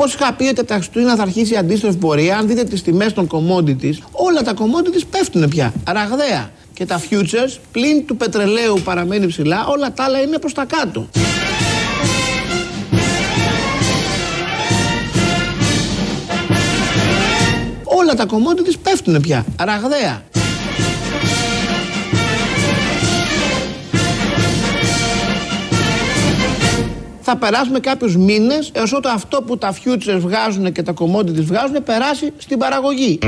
Όπω είχα πει ότι τα Χριστούγεννα θα αρχίσει η αντίστροφη πορεία, αν δείτε τις τιμές των commodities, όλα τα commodities πέφτουν πια. Ραγδαία. Και τα futures, πλην του πετρελαίου παραμένει ψηλά, όλα τα άλλα είναι προς τα κάτω. Όλα τα commodities πέφτουν πια. Ραγδαία. Θα περάσουμε κάποιους μήνες έως ότου αυτό που τα futures βγάζουν και τα commodities βγάζουν περάσει στην παραγωγή.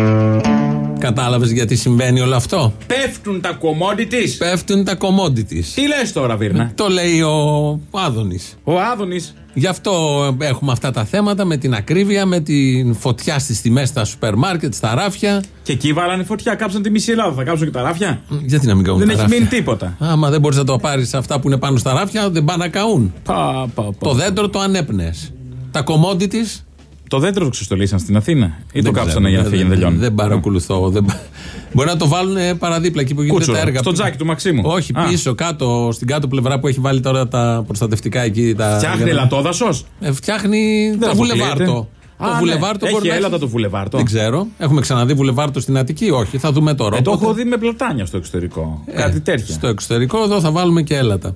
Κατάλαβες γιατί συμβαίνει όλο αυτό; Πέφτουν τα commodities. Πέφτουν τα commodities. Τι λες τώρα, Βίρνα; Το λέει ο Άδωνης. Ο Άδωνης. Γι' αυτό έχουμε αυτά τα θέματα με την ακρίβεια, με την φωτιά στις τιμές στα σούπερ μάρκετ, στα ράφια. Και εκεί βάλανε φωτιά, κάψαν τη μισή Ελλάδα. Θα κάψουν και τα ράφια. Γιατί να μην καούν Δεν τα έχει ράφια; μείνει τίποτα. Άμα δεν μπορείς να το πάρεις αυτά που είναι πάνω στα ράφια, δεν πάνε να καούν. Πα, πα, πα. Το δέντρο το ανέπνεες. Τα commodities. Το δέντρο το ξεστολίσαν στην Αθήνα ή το δεν κάψανε ξέρω, για να δεν- φύγει να τελειώνει. Δεν παρακολουθώ. Δεν... πα- Μπορεί να το βάλουν ε, παραδίπλα εκεί που γίνονται Κούτσουρο, τα έργα. στο τζάκι του Μαξίμου. Όχι, Α. πίσω, κάτω, στην κάτω πλευρά που έχει βάλει τώρα τα προστατευτικά εκεί. Τα... Φτιάχνει για να- ελατόδασο. Ε, φτιάχνει το αποκλείεται. βουλεβάρτο. Α, Το ναι. βουλεβάρτο Έχει μπορεί να έλατα το βουλεβάρτο. Δεν ξέρω. Έχουμε ξαναδεί βουλεβάρτο στην Αττική; Όχι, θα δούμε τώρα. Ε, το Οπότε- έχω δει με πλατάνια στο εξωτερικό. Ε, Κάτι τέτοια. Στο εξωτερικό εδώ θα βάλουμε και έλατα.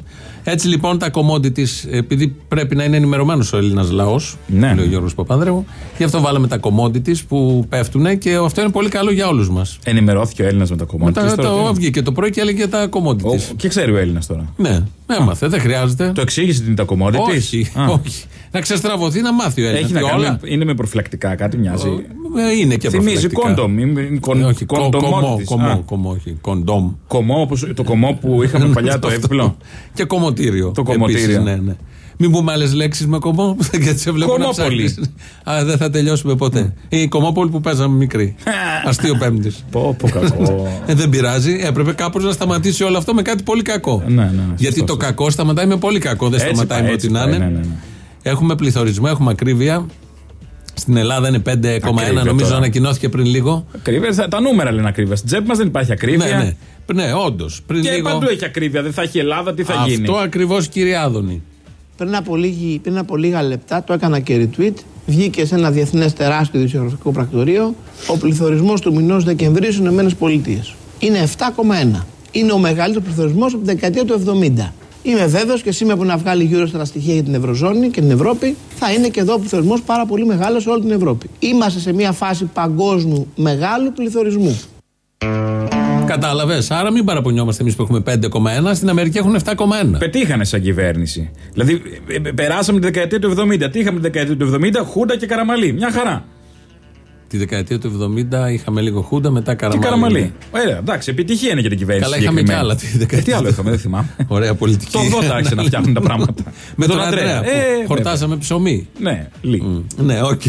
Έτσι λοιπόν τα commodities, επειδή πρέπει να είναι ενημερωμένος ο Έλληνας λαός, Ναι. λέει ο Γιώργος Παπανδρέου, γι' αυτό βάλαμε τα commodities που πέφτουν και αυτό είναι πολύ καλό για όλους μας. Ενημερώθηκε ο Έλληνας με τα κομμάτια. Μετά το βγήκε το πρωί και έλεγε τα commodities. Και ξέρει ο Έλληνας τώρα. Ναι, έμαθε, δεν χρειάζεται. Το εξήγησε την τα commodities; όχι, Α. όχι. Να ξεστραβωθεί να μάθει ο Έλληνας. Έχει να κάνει. Είναι με προφυλακτικά, κάτι μοιάζει. Ε, Είναι και Θυμίζει προφυλακτικά. condom. είναι- είναι con- Ε, Όχι, co- commo, commodities. commo, Α, commo, όχι, condom. Κομό, όπως το κομό που είχαμε παλιά το Αυτό. εύκολο. Και κομμωτήριο. Το κομμωτήριο. Επίσης, ναι, ναι. Μην πούμε άλλες λέξεις με κομμό, γιατί σε βλέπω να Κομμόπολη. ψάχνεις. Α, δεν θα τελειώσουμε ποτέ. Η κομμόπολη που παίζαμε μικρή. Αστείο πέμπτης. Πω, πω κακό. Ε, δεν πειράζει. Έπρεπε κάπως να σταματήσει όλο αυτό με κάτι πολύ κακό. Ναι, ναι, ναι, Γιατί σωστό, το σωστό. κακό σταματάει με πολύ κακό. Δεν Έτσι σταματάει πάει, με έτσι ό,τι να πάει, είναι. ναι, ναι, ναι. Έχουμε πληθωρισμό, έχουμε ακρίβεια. Στην Ελλάδα είναι 5,1. Ακρίβεια Νομίζω τώρα. ανακοινώθηκε πριν λίγο. Ακρίβεια, θα- τα νούμερα λένε ακρίβεια. Στην τσέπη μας δεν υπάρχει ακρίβεια. Ναι, ναι. Ναι, όντως. Πριν Και λίγο. παντού έχει ακρίβεια. Δεν θα έχει Ελλάδα, τι θα γίνει. Αυτό ακριβώς, κύριε Άδωνη. Πριν από, λίγη, πριν από λίγα λεπτά το έκανα και retweet. Βγήκε σε ένα διεθνές τεράστιο δημοσιογραφικό πρακτορείο ο πληθωρισμός του μηνός Δεκεμβρίου στις ΗΠΑ. Είναι 7,1. Είναι ο μεγαλύτερος πληθωρισμός από την δεκαετία του 70. Είμαι βέβαιος και σήμερα που να βγάλει γύρω στα στοιχεία για την Ευρωζώνη και την Ευρώπη, θα είναι και εδώ ο πληθωρισμό πάρα πολύ μεγάλος σε όλη την Ευρώπη. Είμαστε σε μια φάση παγκόσμιου μεγάλου πληθωρισμού. Κατάλαβες. Άρα μην παραπονιόμαστε εμείς που έχουμε 5,1. Στην Αμερική έχουν 7,1. Πετύχανε σαν κυβέρνηση. Δηλαδή, ε, ε, περάσαμε τη δεκαετία του 70. Τι είχαμε τη δεκαετία του 70, Χούντα και Καραμανλή. Μια χαρά. Τη δεκαετία του 70 είχαμε λίγο χούντα, μετά Και Καραμανλή. Καραμανλή. Ωραία, εντάξει, επιτυχία είναι για την κυβέρνηση. Καλά, είχαμε συγκεκριμένα. κι άλλα τη δεκαετία Ε, Τι άλλο είχαμε, δεν θυμάμαι. Ωραία πολιτική. Το 80 άρχισε να φτιάχνουν τα πράγματα. Με τον Αντρέα. που Ε, χορτάσαμε ψωμί. βέβαια. Ναι, λίγο. Ναι, οκ.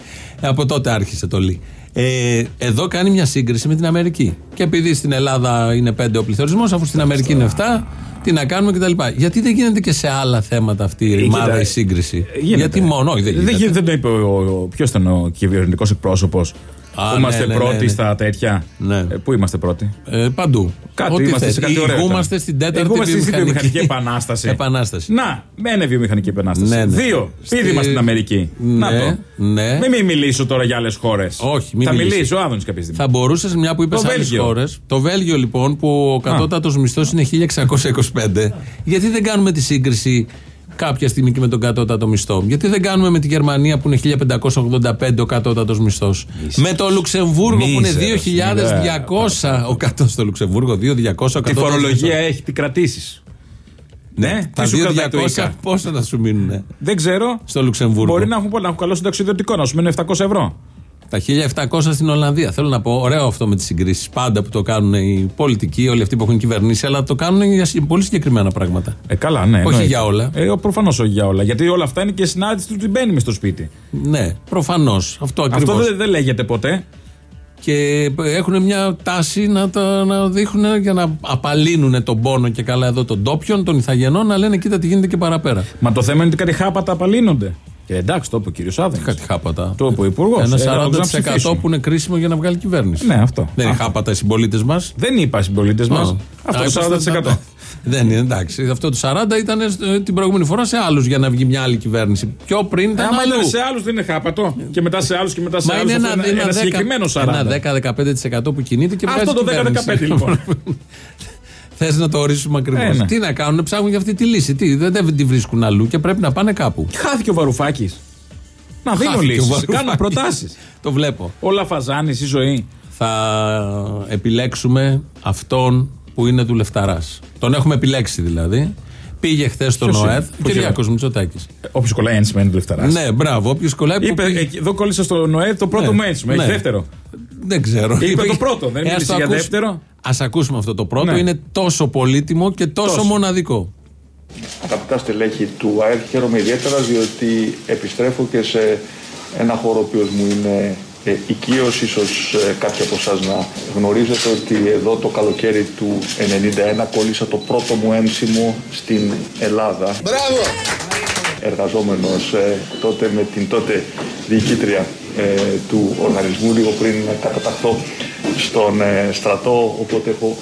Από τότε άρχισε το λί. Ε, εδώ κάνει μια σύγκριση με την Αμερική. Και επειδή στην Ελλάδα είναι 5 ο πληθωρισμό, αφού στην Αμερική είναι 7, τι να κάνουμε κτλ. Γιατί δεν γίνεται και σε άλλα θέματα αυτή η ρημάδα, κοίτα, η σύγκριση; Ε, γίνεται. Γιατί μόνο, όχι, δεν γίνεται. Δεν, δεν το είπε ο, ο, ποιος ήταν ο κυβερνητικός εκπρόσωπος. Α, Που είμαστε ναι, ναι, πρώτοι ναι, ναι. στα τέτοια; Ναι. Ε, πού είμαστε πρώτοι; Ε, παντού. Κάτι Ό,τι είμαστε θες. σε κάτι ωραίο. Ηγούμαστε ήταν. στην τέταρτη Ηγούμαστε στην βιομηχανική βιομηχανική επανάσταση. επανάσταση. Να, με ένα βιομηχανική επανάσταση. Ναι, ναι. Δύο. Στη- Πίδημα στην Αμερική. Ναι, Να το. ναι. Μην μη μιλήσω τώρα για άλλες χώρες. Όχι, μην Θα μιλήσεις. μιλήσω, ο Άδωνη κάποια στιγμή. Θα μπορούσες, μια που είπες Το άλλες Βέλγιο. χώρες. Το Βέλγιο λοιπόν, που ο κατώτατος μισθός είναι 1625, γιατί δεν κάνουμε τη σύγκριση κάποια στιγμή και με τον κατώτατο μισθό. Γιατί δεν κάνουμε με τη Γερμανία που είναι 1585 ο κατώτατος μισθός. Με το Λουξεμβούργο που είναι Μίζερος, 2200 ο κατώτατος στο Λουξεμβούργο, 2200 ο Τη κατώτατος φορολογία μισθός. έχει τι κρατήσεις. Ναι, Τα τι σου κρατάει το 2200 ΙΚΑ; πόσα θα σου μείνουν Δεν ξέρω. στο Λουξεμβούργο. Μπορεί να έχουν, πολλά, να έχουν καλό συνταξιδιωτικό, να σου μένουν 700 ευρώ. Τα 1700 στην Ολλανδία. Θέλω να πω, ωραίο αυτό με τις συγκρίσεις. Πάντα που το κάνουν οι πολιτικοί, όλοι αυτοί που έχουν κυβερνήσει, αλλά το κάνουν για συ- πολύ συγκεκριμένα πράγματα. Ε, καλά, ναι. Όχι εννοείται. για όλα. Ε, Προφανώς όχι για όλα. Γιατί όλα αυτά είναι και συνάντηση του ότι μπαίνει μες στο σπίτι. Ναι, προφανώς. Αυτό ακριβώς. Αυτό δεν, δεν λέγεται ποτέ. Και έχουν μια τάση να, τα, να δείχνουν για να απαλύνουν τον πόνο και καλά εδώ των ντόπιων, των Ιθαγενών, να λένε κοίτα τι γίνεται και παραπέρα. Μα το θέμα είναι ότι κάτι χάπατα απαλύνονται. Ε, εντάξει, το είπε ο κύριος Άδωνης. Κάτι χάπατα. Το είπε ο Υπουργός. Ένα Ε, να 40% ψηφίσουν. που είναι κρίσιμο για να βγάλει κυβέρνηση. Ναι, αυτό. Δεν είναι Α. χάπατα οι συμπολίτες μας. Δεν είπα οι συμπολίτες μας. Αυτό το 40%. Δεν είναι εντάξει. Αυτό το 40 ήταν ε, την προηγούμενη φορά σε άλλους για να βγει μια άλλη κυβέρνηση. Πιο πριν ήταν Άμα αλλού. είναι σε άλλους δεν είναι χάπατο. Και μετά σε άλλους και μετά σε Μα άλλους. είναι ένα, ένα, ένα, συγκεκριμένο 40. Ένα 10-15% που κινείται και Αυτό το βγάζει 10-15 λοιπόν. Θες να το ορίσουμε ακριβώς. Ε, ναι. Τι να κάνουν, ψάχνουν για αυτή τη λύση. Τι, δεν, δεν τη βρίσκουν αλλού και πρέπει να πάνε κάπου. Χάθηκε ο Βαρουφάκης. Να δίνω Χάθηκε ο λύσεις. Βαρουφάκης. Κάνω προτάσεις. Το βλέπω. Όλα φαζάνη η ζωή. Θα επιλέξουμε αυτόν που είναι του Λεφταρά. Τον έχουμε επιλέξει δηλαδή. Πήγε χθες στον Ποιος είναι; ΟΕΔ. Πού Κυριάκος Μητσοτάκης. Όποιος κολλάει ένσημα είναι του Λεφταρά. Ναι, μπράβο. Όποιος κολλάει που Είπε, πήγε- εκεί- εδώ κόλλησα στο ΝΟΕΔ το πρώτο Ναι, μου ένσημα. Έχει ναι. δεύτερο. Δεν ξέρω. Είπε το πρώτο, δεν μίλησε για δεύτερο. Α ακούσουμε αυτό το πρώτο. Ναι. Είναι τόσο πολύτιμο και τόσο, Τόσο. μοναδικό. Αγαπητά στελέχη του ΑΕΛ, χαίρομαι ιδιαίτερα διότι επιστρέφω και σε ένα χώρο ο οποίος μου είναι ε, οικείος. Ίσως ε, κάποιοι από εσάς να γνωρίζετε ότι εδώ το καλοκαίρι του 1991 κόλλησα το πρώτο μου έμψιμο στην Ελλάδα. Μπράβο! Εργαζόμενος ε, τότε με την τότε διοικήτρια ε, του οργανισμού λίγο πριν καταταχθώ στον ε, στρατό οπότε έχω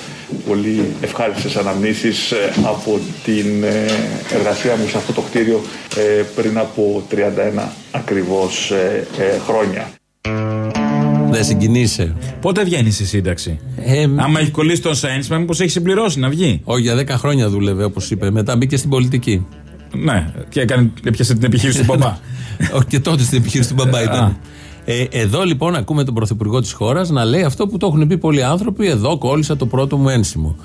πολύ ευχάριστες αναμνήσεις ε, από την ε, εργασία μου σε αυτό το κτίριο ε, πριν από 31 ακριβώς ε, ε, χρόνια. Δεν συγκινείσαι. Πότε βγαίνει στη σύνταξη; Ε, Άμα έχει κολλήσει τον ένσημα, μήπως έχει συμπληρώσει να βγει; Όχι, για 10 χρόνια δούλευε, όπως είπε. Μετά μπήκε στην πολιτική. Ναι, και έκανε, έπιασε την επιχείρηση του μπαμπά. Όχι και τότε στην επιχείρηση του μπαμπά Α. ήταν. Ε, εδώ λοιπόν ακούμε τον πρωθυπουργό της χώρας να λέει αυτό που το έχουν πει πολλοί άνθρωποι. Εδώ κόλλησα το πρώτο μου ένσημο.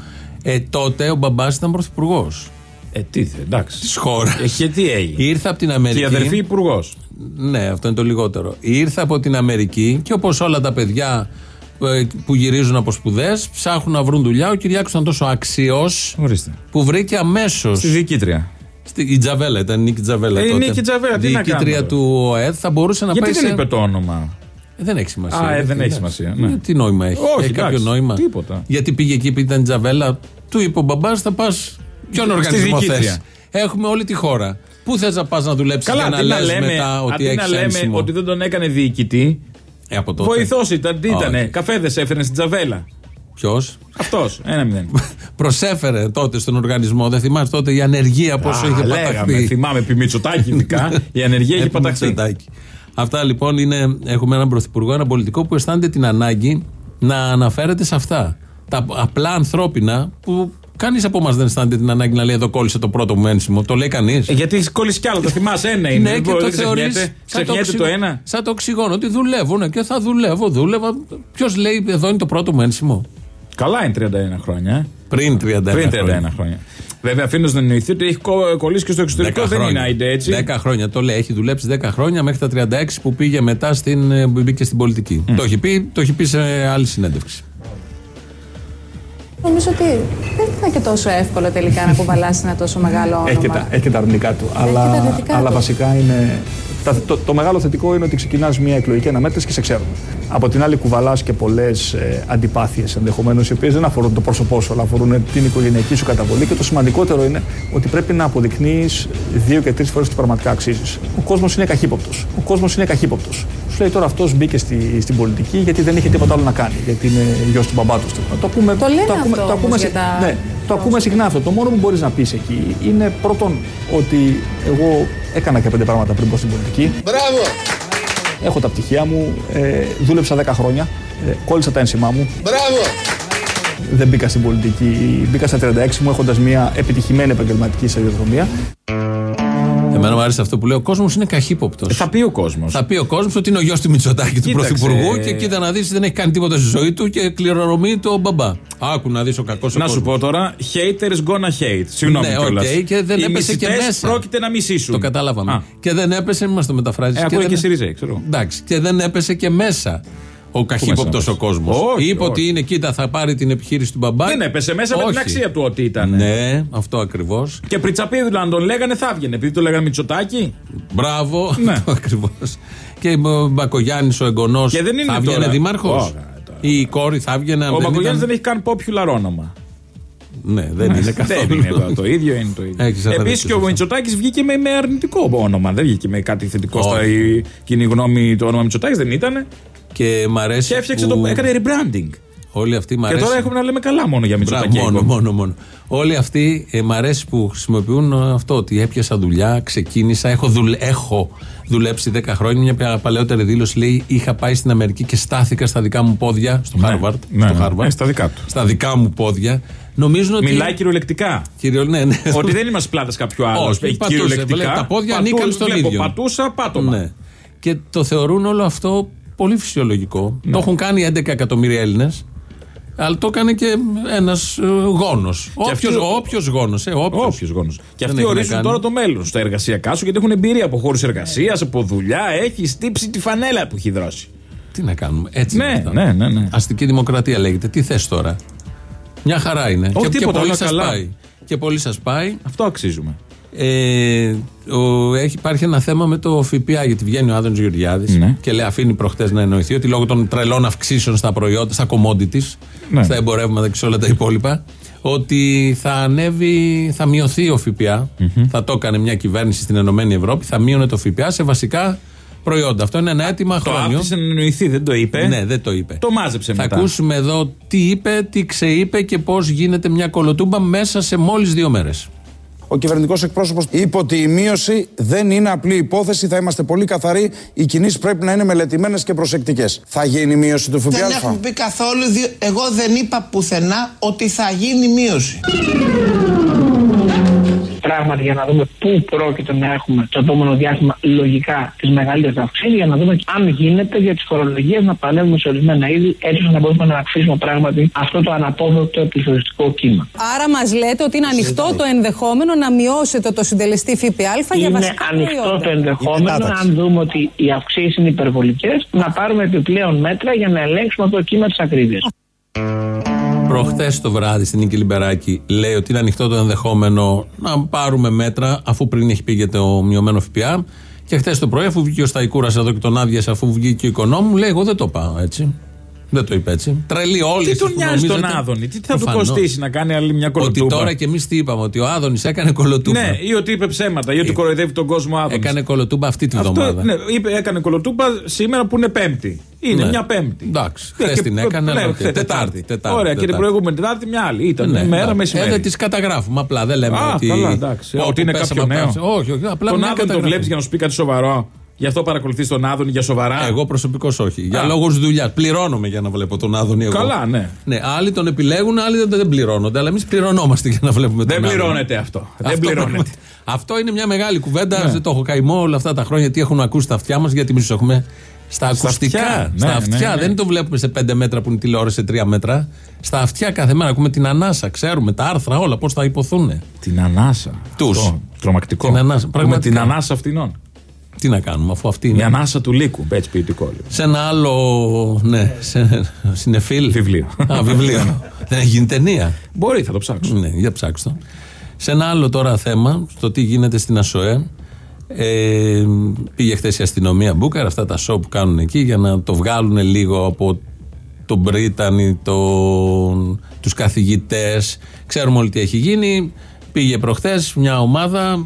Ε, τότε ο μπαμπάς ήταν πρωθυπουργός Ε, τι θε, εντάξει. της χώρας. Ε, και τι έγινε. Ήρθε από την Και Αμερική. η αδερφή υπουργός. Ναι, αυτό είναι το λιγότερο. Ήρθε από την Αμερική και όπως όλα τα παιδιά ε, που γυρίζουν από σπουδές ψάχνουν να βρουν δουλειά. Ο Κυριάκος ήταν τόσο αξιός Ορίστε. που βρήκε αμέσως. Στη διοικήτρια. Η Τζαβέλα ήταν η Νίκη Τζαβέλα. Ε, η τότε. Νίκη Τζαβέλα, τι να Διοικήτρια κάνουμε, του ΟΕΔ θα μπορούσε να Γιατί πάει δεν σε. είπε το όνομα; Ε, Δεν έχει σημασία. Α, ε, δεν Γιατί, έχει εντάξει. σημασία, ναι. Ε, Τι νόημα έχει; Όχι, έχει κάποιο εντάξει, νόημα. τίποτα. Γιατί πήγε εκεί επειδή ήταν η Τζαβέλα, του είπε ο μπαμπάς, θα πας. Ποιον οργανισμός διοικήτρια. θες. Έχουμε όλη τη χώρα. Πού θες να πας να δουλέψεις Καλά, για να αντί να λες λέμε, μετά ότι αντί να έχει λέμε ένσημο; ότι δεν τον έκανε διοικητή, Ε, από τότε. βοηθός ήταν. Τι Όχι. ήτανε, καφέδες έφερε στην Τζαβέλα. Ποιος; Αυτός, ένα μηδέν. Προσέφερε τότε στον οργανισμό. Δεν θυμάσαι τότε η ανεργία πόσο Α, είχε λέγαμε, παταχθεί. θυμάμαι επί Μητσοτάκη ειδικά, η ανεργία έχει Επί παταχθεί. Μητσοτάκη. Αυτά λοιπόν είναι. Έχουμε έναν πρωθυπουργό, έναν πολιτικό που αισθάνεται την ανάγκη να αναφέρεται σε αυτά. Τα απλά ανθρώπινα που κανείς από εμάς δεν αισθάνεται την ανάγκη να λέει εδώ κόλλησε το πρώτο μου ένσημο. Το λέει κανείς. Ε, γιατί έχεις κόλλησει κι άλλο, το θυμάσαι, ένα είναι. Ναι, και δεν το θεωρείς. ξεχνιέται. Ξεχνιέται το ένα. Σαν το οξυγόνο, ότι δουλεύουν και θα δουλεύω, δούλευα. Ποιος λέει εδώ είναι το πρώτο μου ένσημο. Καλά είναι 31 χρόνια. ε. Πριν 31 Πριν 31 χρόνια. χρόνια. Βέβαια, αφήνω να εννοηθεί ότι έχει κο- κολλήσει και στο εξωτερικό. 10 Δεν χρόνια. είναι άιντε έτσι. 10 χρόνια το λέει. Έχει δουλέψει 10 χρόνια μέχρι τα 36 που πήγε μετά στην, ε, που μπήκε στην πολιτική. Το, έχει πει, το έχει πει σε άλλη συνέντευξη. Νομίζω ότι δεν ήταν και τόσο εύκολο τελικά να κουβαλάσει ένα τόσο μεγάλο όνομα. Έχει και, τα, έχει και τα αρνητικά του. και αλλά τα αρνητικά αλλά του. βασικά είναι. Τα- το, το μεγάλο θετικό είναι ότι ξεκινάς μια εκλογική αναμέτρηση και σε ξέρουν. Από την άλλη, κουβαλάς και πολλές ε, αντιπάθειες ενδεχομένως, οι οποίες δεν αφορούν το πρόσωπό σου, αλλά αφορούν την οικογενειακή σου καταβολή. Και το σημαντικότερο είναι ότι πρέπει να αποδεικνύεις δύο και τρεις φορές ότι πραγματικά αξίζεις. Ο κόσμος είναι καχύποπτος. Ο κόσμος είναι καχύποπτος. Σου λέει τώρα αυτός μπήκε στη, στην πολιτική γιατί δεν είχε τίποτα άλλο να κάνει. Γιατί είναι γιος του μπαμπά του. Το, ακούμε, Το λένε ακούμε, αυτό το όμως ακούμε, για συ- τα ναι, το ακούμε συχνά αυτό. Το μόνο που μπορείς να πεις εκεί είναι πρώτον ότι εγώ έκανα και πέντε πράγματα πριν πω στην πολιτική. Μπράβο! Έχω τα πτυχία μου, ε, δούλεψα 10 χρόνια, ε, κόλλησα τα ένσημά μου. Μπράβο! Δεν μπήκα στην πολιτική. Μπήκα στα 36 μου έχοντας μια επιτυχημένη επαγγελματική σταδιοδρομία. Εμένα μου άρεσε αυτό που λέει: Ο κόσμος είναι καχύποπτος. Ε, Θα πει ο κόσμος. Θα πει ο κόσμος ότι είναι ο γιος του Μητσοτάκη, του Κοίταξε. Πρωθυπουργού και κοίτα να δεις δεν έχει κάνει τίποτα στη ζωή του και κληρονομεί το μπαμπά. Άκου να δεις ο κακός Να σου πω τώρα, haters gonna hate. Συγγνώμη Ναι, κιόλας. οκ, και δεν Οι έπεσε και μισητές μέσα. πρόκειται να μισήσουν. Το καταλάβαμε. Α, Και δεν έπεσε, μην μας το μεταφράζεις. Ε, ακούει και Συριζαίοι, ξέρω. Εντάξει, και δεν έπεσε και μέσα ο καχύποπτος μέσα ο κόσμος. Όχι, Είπε όχι. ότι είναι, κοίτα, θα πάρει την επιχείρηση του μπαμπά. Δεν έπεσε μέσα με την Όχι. αξία του ότι ήταν. Ναι, αυτό ακριβώς. Και πριτσαπίδουλα αν τον λέγανε θα έβγαινε. Επειδή το λέγανε Μητσοτάκι. Μπράβο, Ναι. αυτό ακριβώς. Και ο Μπακογιάννης ο εγγονός Και δεν είναι θα βγαίνει τώρα- δήμαρχος; Όχι, τώρα. Ή η κόρη θα βγαίνει. αν Ο δεν Μπακογιάννης ήταν- δεν έχει καν popular όνομα. Ναι, δεν είναι καθόλου. Δεν είναι εδώ το ίδιο, είναι το ίδιο. Έχεις απαντήσει Επίσης και ο σωστά. Μητσοτάκης βγήκε με, με αρνητικό όνομα. Δεν βγήκε με κάτι θετικό Όχι. στα η κοινή γνώμη. Το όνομα Μητσοτάκης δεν ήταν. Και μ' αρέσει. Και έφτιαξε που το. έκανε rebranding. Όλοι αυτοί μ' Και αρέσει. τώρα έχουμε να λέμε καλά μόνο για Μπράβο, Μητσοτάκη. μόνο, μόνο, μόνο. Όλοι αυτοί ε, μ' αρέσει που χρησιμοποιούν ε, αυτό ότι έπιασα δουλειά, ξεκίνησα, έχω, δουλε, έχω δουλέψει 10 χρόνια. Μια παλαιότερη δήλωση λέει: Είχα πάει στην Αμερική και στάθηκα στα δικά μου πόδια, στο Harvard. ναι, στο ναι, Harvard ναι, στα δικά του. Στα δικά μου πόδια. Νομίζουν ότι. Μιλάει κυριολεκτικά. Κύριο, ναι, ναι. Ότι δεν είμαστε πλάτες κάποιου άλλου. Όχι, Έχει πατούσε, κυριολεκτικά. βλέπει, τα πόδια Πατού- ανήκαν στον βλέπω, ίδιο. Πατούσα, πάτωμα. Ναι. Και το θεωρούν όλο αυτό πολύ φυσιολογικό. Το έχουν κάνει 11 εκατομμύρια Έλληνες. Αλλά το έκανε και ένας γόνος. αυτοί- Όποιο γόνος. Ε, όποιος. Όποιος γόνος. Και Δεν αυτοί έχει να ορίζουν κάνει. τώρα το μέλλον στα εργασιακά σου γιατί έχουν εμπειρία από χώρους εργασίας, από δουλειά. Έχεις στύψει τη φανέλα που έχει δρώσει. Τι να κάνουμε. Έτσι Ναι, είναι αυτά. ναι, ναι, ναι. Αστική δημοκρατία λέγεται. Τι θες τώρα; Μια χαρά είναι. Όχι, και, τίποτα, και πολύ όλα σας καλά. πάει. Και πολύ σας πάει. Αυτό αξίζουμε. Ε, ο, έχει, υπάρχει ένα θέμα με το ΦΠΑ γιατί βγαίνει ο Άδωνο Γεωργιάδης Ναι. και λέει, αφήνει προχτές να εννοηθεί ότι λόγω των τρελών αυξήσεων στα προϊόντα, στα commodities, Ναι. στα εμπορεύματα και σε όλα τα υπόλοιπα, ότι θα ανέβει, θα μειωθεί ο ΦΠΑ. Θα το έκανε μια κυβέρνηση στην Ενωμένη Ευρώπη, θα μείωνε το ΦΠΑ σε βασικά προϊόντα. Αυτό είναι ένα αίτημα Το χρόνιο. άφησε να εννοηθεί, δεν το είπε. Ναι, δεν το είπε. Το μάζεψε Θα μετά. ακούσουμε εδώ τι είπε, τι ξεείπε και πώς γίνεται μια κολοτούμπα μέσα σε μόλις δύο μέρες. Ο κυβερνητικός εκπρόσωπος είπε ότι η μείωση δεν είναι απλή υπόθεση, θα είμαστε πολύ καθαροί. Οι κινήσεις πρέπει να είναι μελετημένες και προσεκτικές. Θα γίνει η μείωση του Δεν ΦΠΑ. έχουμε πει καθόλου, δι- εγώ δεν είπα πουθενά ότι θα γίνει μείωση. Πράγματι για να δούμε πού πρόκειται να έχουμε το επόμενο διάστημα λογικά τις μεγαλύτερες αυξήσεις, για να δούμε αν γίνεται για τις φορολογίες να παλεύουμε σε ορισμένα είδη, έτσι ώστε να μπορούμε να αυξήσουμε πράγματι αυτό το αναπόβλεπτο πληθωριστικό κύμα. Άρα μας λέτε ότι είναι ανοιχτό το ενδεχόμενο να μειώσετε το συντελεστή ΦΠΑ για Είναι βασικά ανοιχτό προϊόντα. το ενδεχόμενο, Μετάταξη. αν δούμε ότι οι αυξήσεις είναι υπερβολικές, να πάρουμε επιπλέον μέτρα για να ελέγξουμε αυτό το κύμα της ακρίβειας. Προχθές το βράδυ στην Νίκη Λιμπεράκη λέει ότι είναι ανοιχτό το ενδεχόμενο να πάρουμε μέτρα αφού πριν έχει πει για το μειωμένο ΦΠΑ. Και χθες το πρωί, αφού βγήκε ο Σταϊκούρας εδώ και τον άδειασε, αφού βγήκε ο οικονόμου, λέει: Εγώ δεν το πάω έτσι. Δεν το είπε έτσι. Τρελοί όλοι. Τι εσείς τον που νοιάζει τον νομίζετε. Άδωνη, τι θα του Προφανώς. κοστίσει να κάνει άλλη μια Ότι κολοτούμπα; τώρα κι εμείς τι είπαμε, ότι ο Άδωνης έκανε κολοτούμπα. Ναι, ή ότι είπε ψέματα, ή ότι κοροϊδεύει τον κόσμο Άδωνης. Έκανε κολοτούμπα αυτή τη Αυτό, βδομάδα. ναι, είπε, έκανε κολοτούμπα σήμερα που είναι Πέμπτη. Είναι Ναι. μια Πέμπτη. Εντάξει, Ναι, χθες και- την έκανε, ναι, αλλά οκ. χθες Τετάρτη, Τετάρτη, Ωραία, και την Τετάρτη. προηγούμενη Τετάρτη μια άλλη. Ήταν Ναι, μέρα ναι. μεσημέρι. Ε, δεν τις καταγράφουμε. Απλά δεν λέμε Α, ότι. καλά, εντάξει. όπου Ότι είναι πέσαμε κάποιο νέο. απ' Όχι, όχι. Απλά Τον μια Άδωνη τον καταγραφή. βλέπεις για να σου πει κάτι σοβαρό. Γι' αυτό παρακολουθείς τον Άδωνη για σοβαρά; Εγώ προσωπικώς όχι. Για Α. λόγους δουλειάς. Πληρώνομαι για να βλέπω τον Άδωνη εγώ. Καλά, ναι. Ναι, άλλοι τον επιλέγουν, άλλοι δεν, δεν πληρώνονται. Αλλά εμείς πληρωνόμαστε για να βλέπουμε Δεν τον Άδωνη. πληρώνεται αυτό. Δεν Αυτό, πληρώνεται. πράγμα- αυτό είναι μια μεγάλη κουβέντα. Ναι. Δεν το έχω καημό όλα αυτά τα χρόνια. Τι έχουν ακούσει τα αυτιά μας, γιατί εμείς έχουμε στα ακουστικά. αυτιά. Στα Ναι, αυτιά. ναι, ναι. Δεν το βλέπουμε σε πέντε μέτρα που είναι τηλεόραση, σε τρία μέτρα. Στα αυτιά κάθε μέρα ακούμε την ανάσα. Ξέρουμε τα άρθρα όλα πώς θα υποθούν. Την ανάσα. Τους. Αυτό, Τρομακτικό. Την ανάσα, Με πραγματικά. την ανάσα αυτινών. Τι να κάνουμε, αφού αυτή Η είναι. ανάσα του λύκου. Έτσι ποιητικό λίγο. Σε ένα άλλο. Ναι, σε, συνεφίλ. Βιβλίο. Α, βιβλίο. Δεν έχει γίνει ταινία. Μπορεί, θα το ψάξω. Ναι, για ψάξτε το. Σε ένα άλλο τώρα θέμα, στο τι γίνεται στην ΑΣΟΕ. Ε, πήγε χθες η αστυνομία Μπούκαρ, αυτά τα σοου που κάνουν εκεί, για να το βγάλουν λίγο από τον Πρίτανη, τον, τους καθηγητές. Ξέρουμε όλοι τι έχει γίνει. Πήγε προχθές μια ομάδα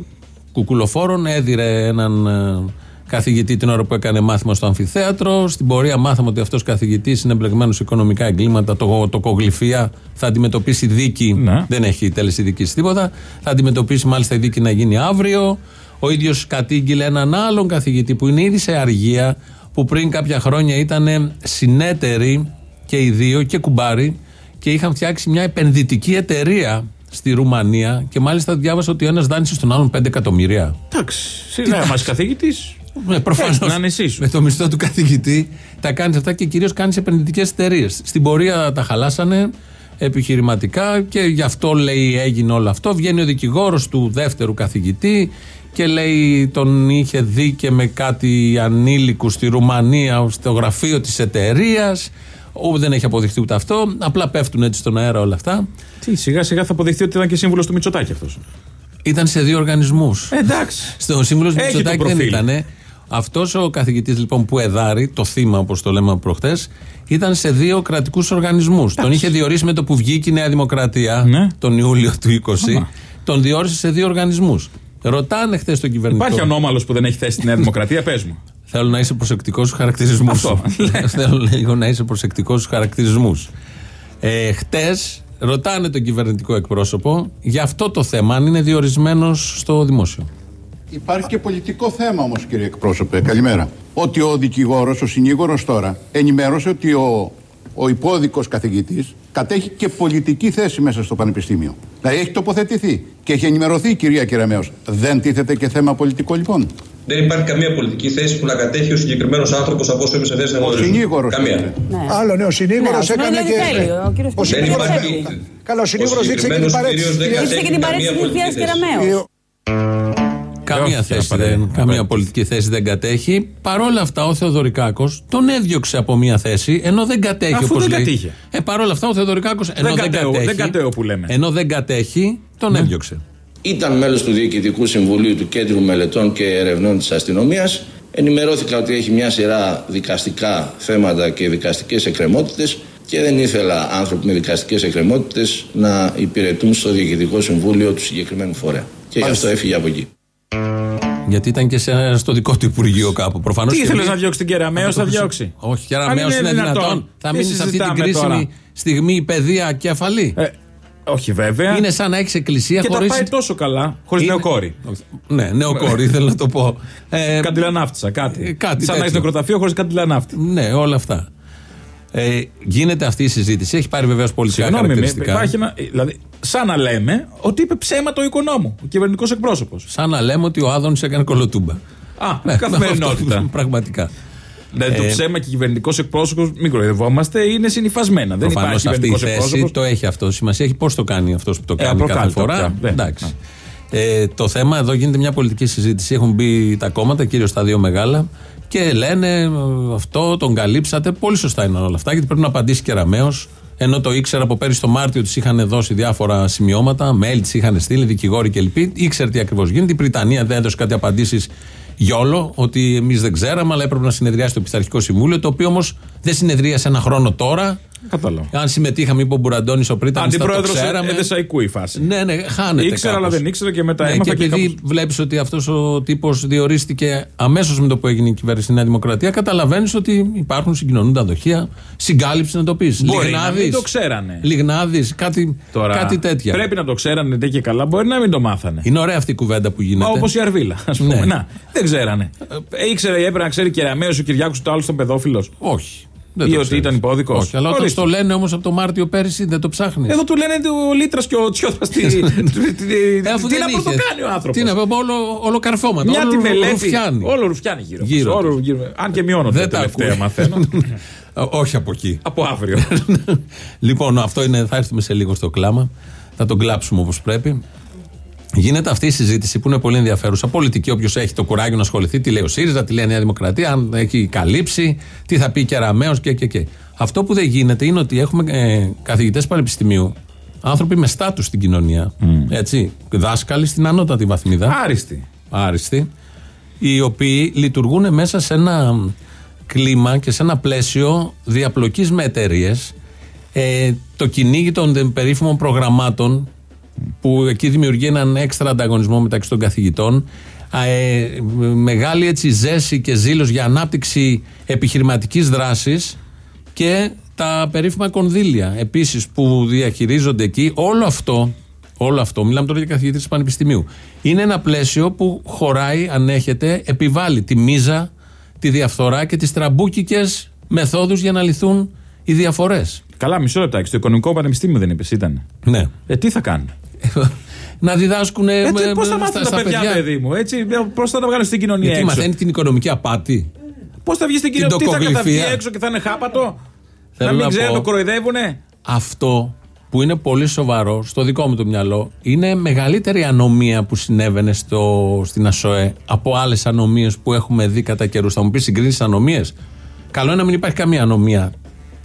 κουκουλοφόρων, έδιρε έναν ε, καθηγητή την ώρα που έκανε μάθημα στο αμφιθέατρο. Στην πορεία μάθαμε ότι αυτός καθηγητής είναι εμπλεγμένος σε οικονομικά εγκλήματα, το, το κογλυφία θα αντιμετωπίσει δίκη. Ναι. Δεν έχει τέλεση δίκης τίποτα. Θα αντιμετωπίσει μάλιστα η δίκη να γίνει αύριο. Ο ίδιος κατήγγειλε έναν άλλον καθηγητή που είναι ήδη σε αργία, που πριν κάποια χρόνια ήταν συνέτεροι και οι δύο και κουμπάροι και είχαν φτιάξει μια επενδυτική εταιρεία στη Ρουμανία και μάλιστα διάβασα ότι ο ένας δάνεισε στον άλλον 5 εκατομμύρια. Εντάξει. Σιγά μας καθηγητής. Ναι, προφανώς. να είναι εσύ σου. Με το μισθό του καθηγητή τα κάνεις αυτά και κυρίως κάνεις επενδυτικές εταιρείες. Στην πορεία τα χαλάσανε επιχειρηματικά και γι' αυτό λέει έγινε όλο αυτό. Βγαίνει ο δικηγόρος του δεύτερου καθηγητή και λέει τον είχε δει και με κάτι ανήλικου στη Ρουμανία στο γραφείο της εταιρείας. Δεν έχει αποδειχθεί ούτε αυτό. Απλά πέφτουν έτσι στον αέρα όλα αυτά. Τι, σιγά σιγά θα αποδειχθεί ότι ήταν και σύμβουλος του Μητσοτάκη αυτός. Ήταν σε δύο οργανισμούς. Εντάξει. Στο σύμβουλος Έχει το Μητσοτάκη δεν προφίλ. ήταν. Αυτός ο καθηγητής λοιπόν που εδάρει, το θύμα όπως το λέμε προχτές, ήταν σε δύο κρατικούς οργανισμούς. Τον είχε διορίσει με το που βγήκε η Νέα Δημοκρατία Ναι. τον Ιούλιο του 20. Τον διόρισε σε δύο οργανισμούς. Ρωτάνε χθες τον κυβερνητικό. Υπάρχει ανώμαλος που δεν έχει θέση στη Νέα Δημοκρατία, πες μου. Θέλω να είσαι προσεκτικός στους χαρακτηρισμούς σου. Θέλω λίγο να είσαι προσεκτικός στους χαρακτηρισμούς. Ε, Χτες ρωτάνε τον κυβερνητικό εκπρόσωπο για αυτό το θέμα, αν είναι διορισμένος στο δημόσιο. Υπάρχει και πολιτικό θέμα όμως κύριε εκπρόσωπε. Καλημέρα. Ότι ο δικηγόρος, ο συνήγορος τώρα ενημέρωσε ότι ο, ο υπόδικος καθηγητής κατέχει και πολιτική θέση μέσα στο πανεπιστήμιο. Δηλαδή έχει τοποθετηθεί και έχει ενημερωθεί η κυρία Κεραμέως. Δεν τίθεται και θέμα πολιτικό λοιπόν. Δεν υπάρχει καμία πολιτική θέση που να κατέχει ο συγκεκριμένος άνθρωπος από όσο είμαι σε θέση να Ο γνωρίζω. συνήγορος. Καμία. λέτε. Άλλο ναι, ο συνήγορος Ναι, έκανε αυτό και. είναι τέλειο. Ο κύριος Ο Δεν συνήγορος υπάρχει. έκανε. Καλά, ο συνήγορος δείξε και την συγκεκριμένος παρέτηση. κύριος δεν της κυρίας. Ήρθε και την παρέτηση καμία τη Θεία πολιτική θέση. Κεραμέου. Καμία, όχι, θέση απαραίτητα. δεν, καμία πολιτική θέση δεν κατέχει. Παρ' όλα αυτά, ο Θεοδωρικάκος τον έδιωξε από μία θέση, ενώ δεν κατέχει Αφού όπως δεν λέει. κατήχε. Ε, παρ' όλα αυτά, ο Θεοδωρικάκος ενώ δεν, κατέω, κατέχει. δεν κατέω που λέμε. Ενώ δεν κατέχει, τον έδιωξε. Ήταν μέλος του Διοικητικού Συμβουλίου του Κέντρου Μελετών και Ερευνών της Αστυνομίας. Ενημερώθηκα ότι έχει μια σειρά δικαστικά θέματα και δικαστικές εκκρεμότητες και δεν ήθελα άνθρωποι με δικαστικές εκκρεμότητες να υπηρετούν στο Διοικητικό Συμβούλιο του συγκεκριμένου φορέα. Και γι' αυτό έφυγε από εκεί. Γιατί ήταν και σε, στο δικό του Υπουργείο κάπου. Προφανώς Τι και ήθελες εμείς- να διώξει την Κεραμέως, θα το- διώξει. Όχι, Αν Κεραμέως είναι είναι δυνατόν. δυνατόν. Θα Τι μείνει σε αυτή την συζητάμε κρίσιμη τώρα; στιγμή η παιδεία κεφαλή. Ε, όχι βέβαια. είναι σαν να έχεις εκκλησία και χωρί. τα πάει τόσο καλά, χωρίς Είναι- νεοκόρη. Ναι, νεοκόρη, θέλω να το πω. Ε, Καντιλανάφτισα, κάτι. ε, κάτι Σαν να έχεις τέτοιο. νεκροταφείο χωρίς καντιλανάφτη. Ναι, όλα αυτά. Ε, γίνεται αυτή η συζήτηση. Έχει πάρει βεβαίως πολιτικά Συγγνώμη, με- χαρακτηριστικά. υπάρχει ένα. Δηλαδή, σαν να λέμε ότι είπε ψέματα ο οικονόμου, ο κυβερνητικός εκπρόσωπος. Σαν να λέμε ότι ο Άδωνης έκανε κολοτούμπα. Α, Ναι, καθημερινότητα. αυτό, Πραγματικά. Δηλαδή, το Ε, ψέμα και κυβερνητικός εκπρόσωπος, μην κοροϊδευόμαστε, είναι συνυφασμένα. Δεν Προφανώς υπάρχει αυτή η κυβερνητικός θέση εκπρόσωπος. το έχει αυτό. Σημασία έχει πώς το κάνει αυτός που το Ε, κάνει κάθε απροκάλυπτα φορά. πια. Ναι. Εντάξει. Ε, το θέμα εδώ γίνεται μια πολιτική συζήτηση. Έχουν μπει τα κόμματα, κυρίως τα δύο μεγάλα, και λένε ε, αυτό, τον καλύψατε. Πολύ σωστά είναι όλα αυτά, γιατί πρέπει να απαντήσει και ραμαίος. Ενώ το ήξερα από πέρυσι το Μάρτιο τη είχαν δώσει διάφορα σημειώματα, mail τη είχαν στείλει, δικηγόροι κλπ. Ήξερε τι ακριβώς γίνεται. Η Βρυτανία δεν έδωσε κάτι απαντήσεις γιόλο, ότι εμείς δεν ξέραμε, αλλά έπρεπε να συνεδριάσει το Πειθαρχικό Συμβούλιο, το οποίο όμως δεν συνεδρίασε ένα χρόνο τώρα. Κατάλαβα. Αν συμμετείχαμε, είπε ο Μπουραντώνης ο Πρίτανης, θα το Αντιπρόεδρος ξέραμε. Εδεσαϊκού η φάση. Ναι, ναι, χάνεται. Ήξερα, αλλά κάπως. δεν ήξερα και μετά ναι, έμαθα και και επειδή κάπως- βλέπεις ότι αυτός ο τύπος διορίστηκε αμέσως με το που έγινε η κυβέρνηση στη Νέα Δημοκρατία, καταλαβαίνεις ότι υπάρχουν συγκοινωνούντα δοχεία. Συγκάλυψη να το πεις. Μπορεί να μην το ξέρανε. Λιγνάδη, κάτι, Τώρα, κάτι τέτοια. Πρέπει να το ξέρανε ντε και καλά, μπορεί να μην το μάθανε. Είναι ωραία αυτή η κουβέντα που γίνεται. Όπως η Αρβίλα, ας πούμε. Ναι. Να, δεν ξέρανε. Ε, ήξερε, έπρεπε να ξέρει Κεραμαίο ο Κυριάκος το άλλος τον παιδόφιλος. Όχι. Δεν Ή το ότι ξέρεις. ήταν υπόδικος. Όχι, αλλά όταν Ορίστε. το λένε όμως από το Μάρτιο πέρυσι δεν το ψάχνεις. Εδώ του λένε ο Λίτρας και ο Τσιόδρα. Τι Ε, τι αφού τι δεν να είχες. πρωτοκάνει ο άνθρωπος. Τι να πω, όλο, όλο καρφώματα. Μια όλο τη μελέτη. ρουφιάνει. Όλο ρουφιάνει γύρω. μας. Γύρω Όλο τους. γύρω. Αν και μειώνονται Δεν τα τα τελευταία ακούει. μαθαίνω. Όχι από εκεί. Από αύριο. λοιπόν, αυτό είναι, θα έρθουμε σε λίγο στο κλάμα. Θα τον κλάψουμε όπως πρέπει. Γίνεται αυτή η συζήτηση που είναι πολύ ενδιαφέρουσα. Πολιτική, όποιος έχει το κουράγιο να ασχοληθεί, τι λέει ο ΣΥΡΙΖΑ, τι λέει η Νέα Δημοκρατία, αν έχει καλύψει, τι θα πει και Ραμαίο και, και, και. Αυτό που δεν γίνεται είναι ότι έχουμε ε, καθηγητές πανεπιστημίου, άνθρωποι με στάτους στην κοινωνία. Έτσι, δάσκαλοι στην ανώτατη βαθμίδα. Άριστη. Άριστοι, οι οποίοι λειτουργούν μέσα σε ένα κλίμα και σε ένα πλαίσιο διαπλοκής με εταιρείες. Ε, το κυνήγι των περίφημων προγραμμάτων που εκεί δημιουργεί έναν έξτρα ανταγωνισμό μεταξύ των καθηγητών α, ε, μεγάλη έτσι ζέση και ζήλος για ανάπτυξη επιχειρηματικής δράσης και τα περίφημα κονδύλια επίσης που διαχειρίζονται εκεί όλο αυτό Όλο αυτό, μιλάμε τώρα για καθηγητές του Πανεπιστημίου. Είναι ένα πλαίσιο που χωράει, ανέχεται, επιβάλλει τη μίζα, τη διαφθορά και τις τραμπούκικες μεθόδους για να λυθούν οι διαφορές. Καλά, μισό λεπτάκι. Στο Οικονομικό Πανεπιστήμιο δεν είπες, ήταν. Ναι. Ε, τι θα κάνουν; να διδάσκουν. Ε, με- Πώς θα με- μάθουν στα- τα στα παιδιά, παιδί μου, έτσι. Πώς θα τα βγάλουν στην κοινωνία Γιατί έξω; μαθαίνει την οικονομική απάτη. Πώς θα βγεις στην την κοινωνία, τι θα τοκογλυφία. καταβγεί έξω και θα είναι χάπατο; Θέλω να μην να ξέρει πω- το κοροϊδεύουνε; Αυτό που είναι πολύ σοβαρό στο δικό μου το μυαλό είναι μεγαλύτερη ανομία που συνέβαινε στο, στην ΑΣΟΕ από άλλες ανομίες που έχουμε δει κατά καιρούς. Θα μου πεις συγκρίνεις ανομίες; Καλό είναι να μην υπάρχει καμία ανομία.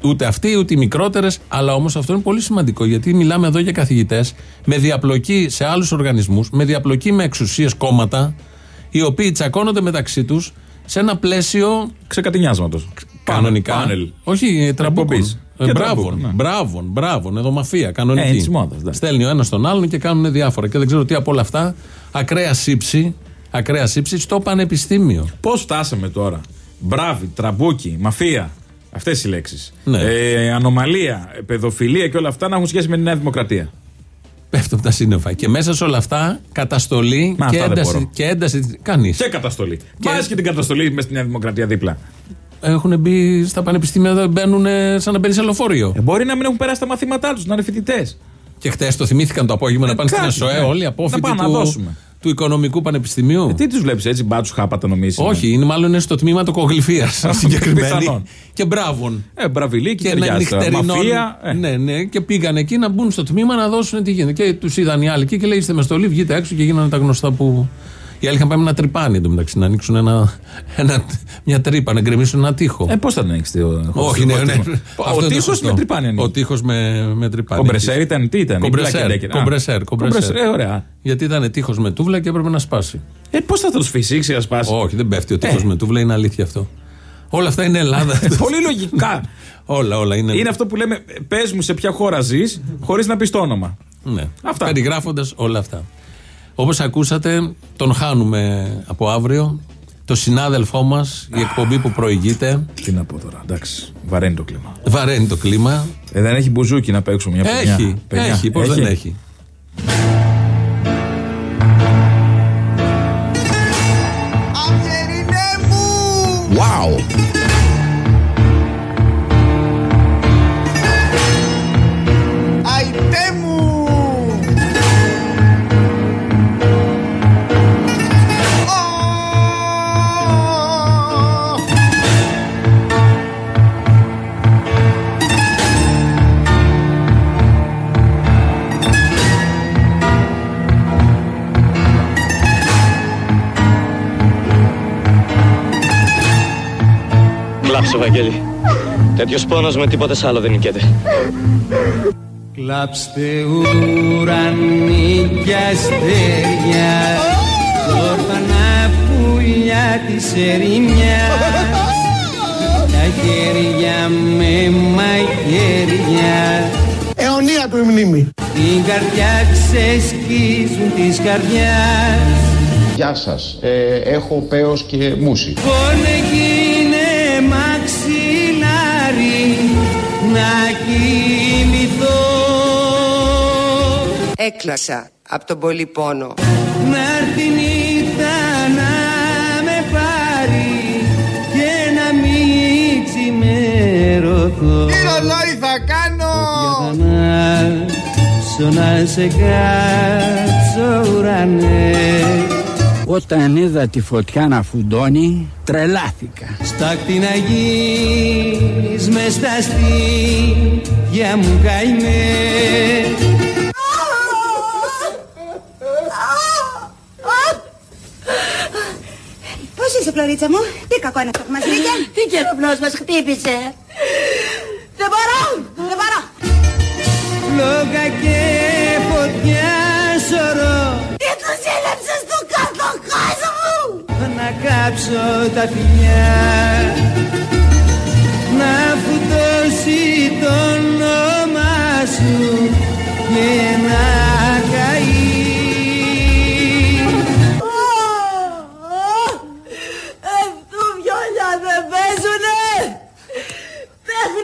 Ούτε αυτή ούτε οι μικρότερες, αλλά όμως αυτό είναι πολύ σημαντικό γιατί μιλάμε εδώ για καθηγητές με διαπλοκή σε άλλους οργανισμούς, με διαπλοκή με εξουσίες κόμματα, οι οποίοι τσακώνονται μεταξύ τους σε ένα πλαίσιο. Ξεκατινιάσματος. Κανονικά. Πάνελ. Όχι, τραμπούκων. Εκπομπής. Ε, Και μπράβο, τραμπούκ, ναι. μπράβο, μπράβο, εδώ μαφία, κανονική. Ε, είναι της μόδας, ναι. Στέλνει ο ένας τον άλλον και κάνουν διάφορα. Και δεν ξέρω τι από όλα αυτά. Ακραία σήψη, ακραία σήψη στο πανεπιστήμιο. Πώς φτάσαμε τώρα; Μπράβοι, τραμπούκοι, μαφία. Αυτές οι λέξεις. Ναι. Ε, ανομαλία, ε, παιδοφιλία και όλα αυτά να έχουν σχέση με τη Νέα Δημοκρατία. Πέφτουν τα σύννεφα. Και μέσα σε όλα αυτά καταστολή Μα και αυτά δεν ένταση. μπορώ. Και ένταση. Κανείς. Και καταστολή. Βάζει και την καταστολή μες στη Νέα Δημοκρατία δίπλα. Έχουν μπει στα πανεπιστήμια, μπαίνουν σαν να μπαίνει σε λεωφορείο. Ε, μπορεί να μην έχουν περάσει τα μαθήματά τους, να είναι φοιτητές. Και χτες το θυμήθηκαν το απόγευμα να πάνε στην κάτι, ΕΣΟΕ ναι. όλοι οι Να απόφοιτοι πάμε να του, δώσουμε. του Οικονομικού Πανεπιστημίου. Ε, τι τους βλέπεις έτσι, μπάτσου χάπατα νομίζεις. Όχι, είναι μάλλον είναι στο τμήμα τοκογλυφία συγκεκριμένη. Πιθανόν. και μπράβων. Ε, μπραβιλί και, Και ένα ταιριάζει. νυχτερινό. Μαφία. ε. Ναι, ναι, και πήγαν εκεί να μπουν στο τμήμα να δώσουν τι γίνεται. Και τους είδαν οι άλλοι εκεί και λέει: Είστε με στολή, βγείτε έξω και γίνανε τα γνωστά που. Οι άλλοι είχαν πάει με ένα τρυπάνι εντωμεταξύ να ανοίξουν ένα, ένα, μια τρύπα, να γκρεμίσουν ένα τείχο. Ε, πώς θα ανοίξει το. Όχι, ναι, ναι. Αυτό Ο είναι τείχος σωστό. με τρυπάνι ανοίγει. Ο τείχος με, με τρυπάνι. Κομπρεσέρ ήταν, τι ήταν. Κομπρεσέρ. η πλάκια, α. Κομπρεσέρ. κομπρεσέρ. Ε, ωραία. Γιατί ήταν τείχος με τούβλα και έπρεπε να σπάσει. Ε, πώς θα τους φυσήξει να σπάσει; Όχι, δεν πέφτει ο τείχος Ε. με τούβλα, είναι αλήθεια αυτό. Όλα αυτά είναι Ελλάδα. Πολύ λογικά. όλα, όλα είναι. Είναι αυτό που λέμε, πες μου σε ποια χώρα ζεις, χωρίς να πεις το όνομα. Ναι. Αυτά. Περιγράφοντας όλα αυτά. Όπως ακούσατε, τον χάνουμε από αύριο. Το συνάδελφό μας, η εκπομπή που προηγείται. Τι να πω τώρα, εντάξει. Βαραίνει το κλίμα. Βαραίνει το κλίμα. Ε, δεν έχει μπουζούκι να παίξουμε μια παινιά. Έχει, Παινιά. έχει, πώς δεν έχει. Wow! Βαγγέλη. Τέτοιος πόνος με τίποτε άλλο δεν νικέται. Κλάψτε ουρανί και αστέρια Κι όρφανα πουλιά της ερημιάς Τα χέρια με μαχαίρια Αιωνία του η μνήμη. Την καρδιά ξεσκίζουν της καρδιάς Γεια σας. Ε, έχω πέος και μουσι. Έκλασα από τον πολύ πόνο. Να έρθει η νύχτα να με πάρει και να μην ξημερωθώ Τι ρολόι θα κάνω! Σω να σε κάτσω ουρανέ Όταν είδα τη φωτιά να φουντώνει, τρελάθηκα. Στάκτη να γίνεις μες στα στήθια μου καημέ Πώς είσαι, Φλωρίτσα μου, τι κακό είναι αυτό που μας βρήκε. Τι καιροπνός μας χτύπησε. Δεν μπορώ, δεν μπορώ. Φλόγα και φωτιά σωρό Τι τους έλεψες του καρτοχάζο μου. Να κάψω τα φιλιά Να φουτώσει το όνομα σου Και να καεί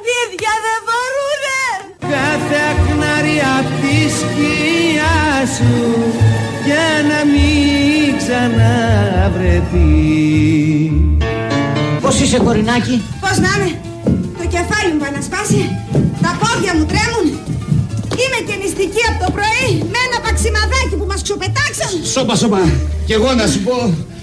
Παιχνίδια δεν μπορούνε. Κάθε ακνάρι απ' τη σκιά σου Για να μην ξαναβρεθεί Πώς είσαι κορινάκι; Πώς να είναι, το κεφάλι μου πάει να σπάσει, τα πόδια μου τρέμουν. Είμαι και νηστική από το πρωί με ένα παξιμαδάκι που μας ξοπετάξαν. Σώπα, σώπα. Κι εγώ να σου πω,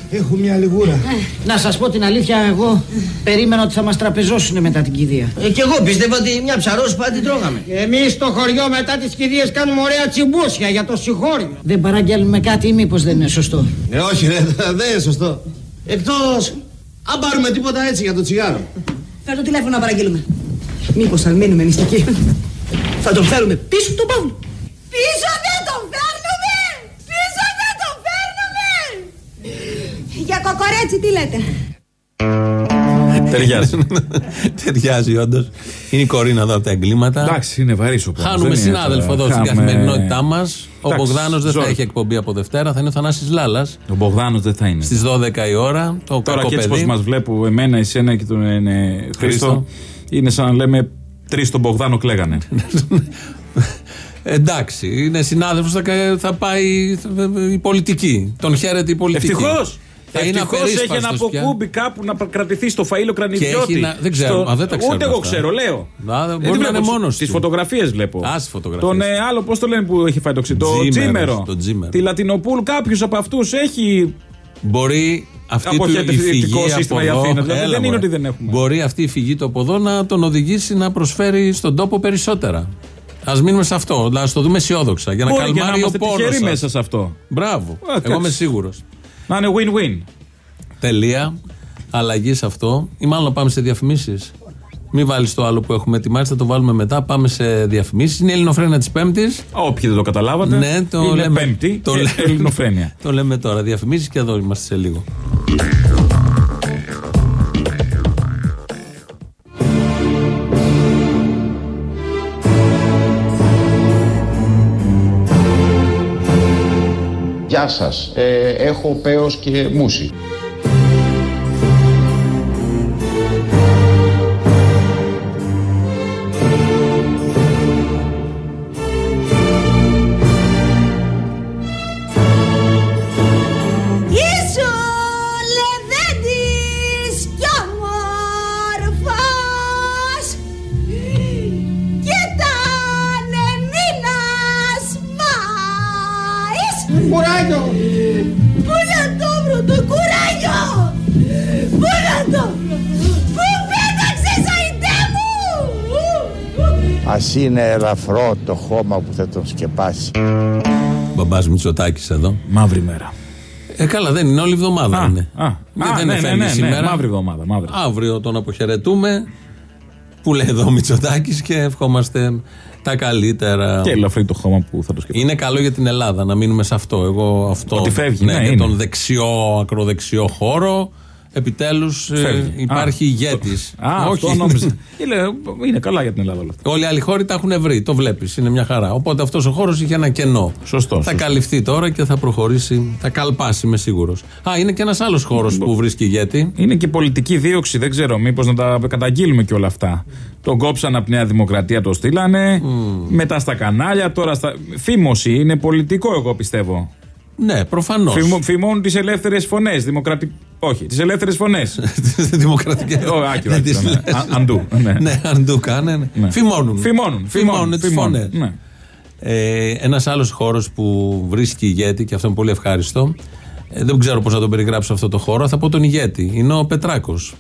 έχω μια λιγούρα. Να σας πω την αλήθεια εγώ περίμενα ότι θα μας τραπεζώσουν μετά την κηδεία Ε, κι εγώ πίστευα ότι μια ψαρόσπα την τρώγαμε. Εμείς στο χωριό μετά τις κηδείες κάνουμε ωραία τσιμπούσια για το συγχώριο Δεν παραγγέλνουμε κάτι ή μήπως δεν είναι σωστό; Ε, όχι ρε, δεν είναι σωστό. Εκτός, αν πάρουμε τίποτα έτσι για το τσιγάρο. Φέρ το τηλέφωνο να παραγγείλουμε. Μήπως θα μείνουμε νηστικοί. θα τον φέρουμε πίσω τον Παύλο. Πίσω δεν τον φέρνουμε! Πίσω δεν τον φέρνουμε! Για κοκορέτσι τι λέτε; Ταιριάζει. Ταιριάζει, όντως. Είναι η Κορίνα εδώ από τα εγκλήματα. Εντάξει, είναι βαρύς ο πόνος, Χάνουμε δεν είναι συνάδελφο τώρα. εδώ στην Χάμε- καθημερινότητά μας. Ο Εντάξει, Μπογδάνος δεν θα ζόρι. έχει εκπομπή από Δευτέρα, θα είναι ο Θανάσης Λάλας. Ο Μπογδάνος δεν θα είναι. Στις 12 η ώρα. Το Τώρα κακό και έτσι παιδί. πώ μας βλέπω, εμένα, εσένα και τον ε, ναι, Χρήστο, Χρήστο. είναι σαν να λέμε τρεις τον Μπογδάνο κλαίγανε. Εντάξει, είναι συνάδελφος, θα, θα πάει θα- η πολιτική. Τον χαίρεται η πολιτική. Ευτυχώς! Θα είναι Ευτυχώ έχει ένα απερίσπαστος πια. αποκούμπι κάπου να κρατηθεί στο φαΐλο κρανιδιώτη. έχει να- δεν ξέρω, α, δεν τα ξέρω Ούτε εγώ αυτά. ξέρω, λέω. Α, δεν μπορεί να είναι μόνος Τι του. φωτογραφίες βλέπω. Α, στις φωτογραφίες. Τον ε, άλλο, πώς το λένε που έχει φάει το ξύτο. Το Τζίμερος, Τζίμερο. το Τζίμερο. Τη Λατινοπούλ, κάποιος από αυτούς έχει. Μπορεί αυτή του η Αποχαιρετιστικό φυγή από σύστημα η εδώ, Αθήνα. Δηλαδή Έλα, δεν είναι μωρέ. ότι δεν έχουμε. Μπορεί αυτή η φυγή του από εδώ να τον οδηγήσει να προσφέρει στον τόπο περισσότερα. Α μείνουμε σε αυτό, να το δούμε αισιόδοξα για να Μπορεί και να καλμάρει ο είμαστε πόνος. τυχεροί μέσα σε αυτό. Μπράβο. εντάξει. Εγώ είμαι σίγουρος. Να είναι win-win. Τελεία. Αλλαγή σε αυτό. Ή μάλλον να πάμε σε διαφημίσεις. Μην βάλεις το άλλο που έχουμε ετοιμάσει, θα το βάλουμε μετά. Πάμε σε διαφημίσεις. Είναι η Ελληνοφρένα της Πέμπτης. Όποιοι δεν το καταλάβατε. Ναι, το είναι λέμε. Πέμπτη. το και λέμε- Ελληνοφρένεια. Το λέμε τώρα. Διαφημίσεις και εδώ είμαστε σε λίγο. Γεια σας, ε, έχω πέος και μουσι. Είναι ελαφρό το χώμα που θα τον σκεπάσει. Μπαμπάς Μητσοτάκης εδώ. Μαύρη μέρα. Ε, καλά, δεν είναι όλη εβδομάδα. είναι. Α, δεν α, δεν ναι, είναι ναι, φεύγει ναι, ναι, σήμερα. μαύρη εβδομάδα, μαύρη. Αύριο τον αποχαιρετούμε. Που λέει εδώ ο Μητσοτάκης και ευχόμαστε τα καλύτερα. Και ελαφρύ το χώμα που θα το σκεφτεί. Είναι καλό για την Ελλάδα να μείνουμε σε αυτό. Εγώ αυτό. Ότι φεύγει, ναι, για είναι. τον δεξιό, ακροδεξιό χώρο. Επιτέλους Φεύγει. υπάρχει Α, ηγέτης. Α, αυτό νόμιζα. είναι, είναι καλά για την Ελλάδα όλα αυτά. Όλοι οι άλλοι χώροι τα έχουν βρει. Το βλέπεις. Είναι μια χαρά. Οπότε αυτός ο χώρος είχε ένα κενό. Σωστό. Θα σωστό. καλυφθεί τώρα και θα προχωρήσει. Θα καλπάσει, είμαι σίγουρος. Α, είναι και ένας άλλος χώρος που βρίσκει ηγέτη. Είναι και πολιτική δίωξη, δεν ξέρω, μήπως να τα καταγγείλουμε και όλα αυτά. Τον κόψαν από Νέα Δημοκρατία, το στείλανε. Μετά στα κανάλια, τώρα στα. Φήμωση, είναι πολιτικό, εγώ πιστεύω. Ναι, προφανώς. Φημώ, φημώνουν τις ελεύθερες φωνές. Δημοκρατι... Όχι, τις ελεύθερες φωνές. Δημοκρατικές. Ω, άκυρο, Δεν άκυρο, τις ναι. λες. Α- Αντού. Ναι. Ναι, αν το κάνε. Ναι. Φημώνουν. Φημώνουν. Φημώνουν τις φημώνουν, φωνές. ναι. Ε, Ένας άλλος χώρος που βρίσκει ηγέτη και αυτό είναι πολύ ευχάριστο. Ε, δεν ξέρω πώς να τον περιγράψω αυτό το χώρο. Θα πω τον ηγέτη. Είναι ο Πετράκος.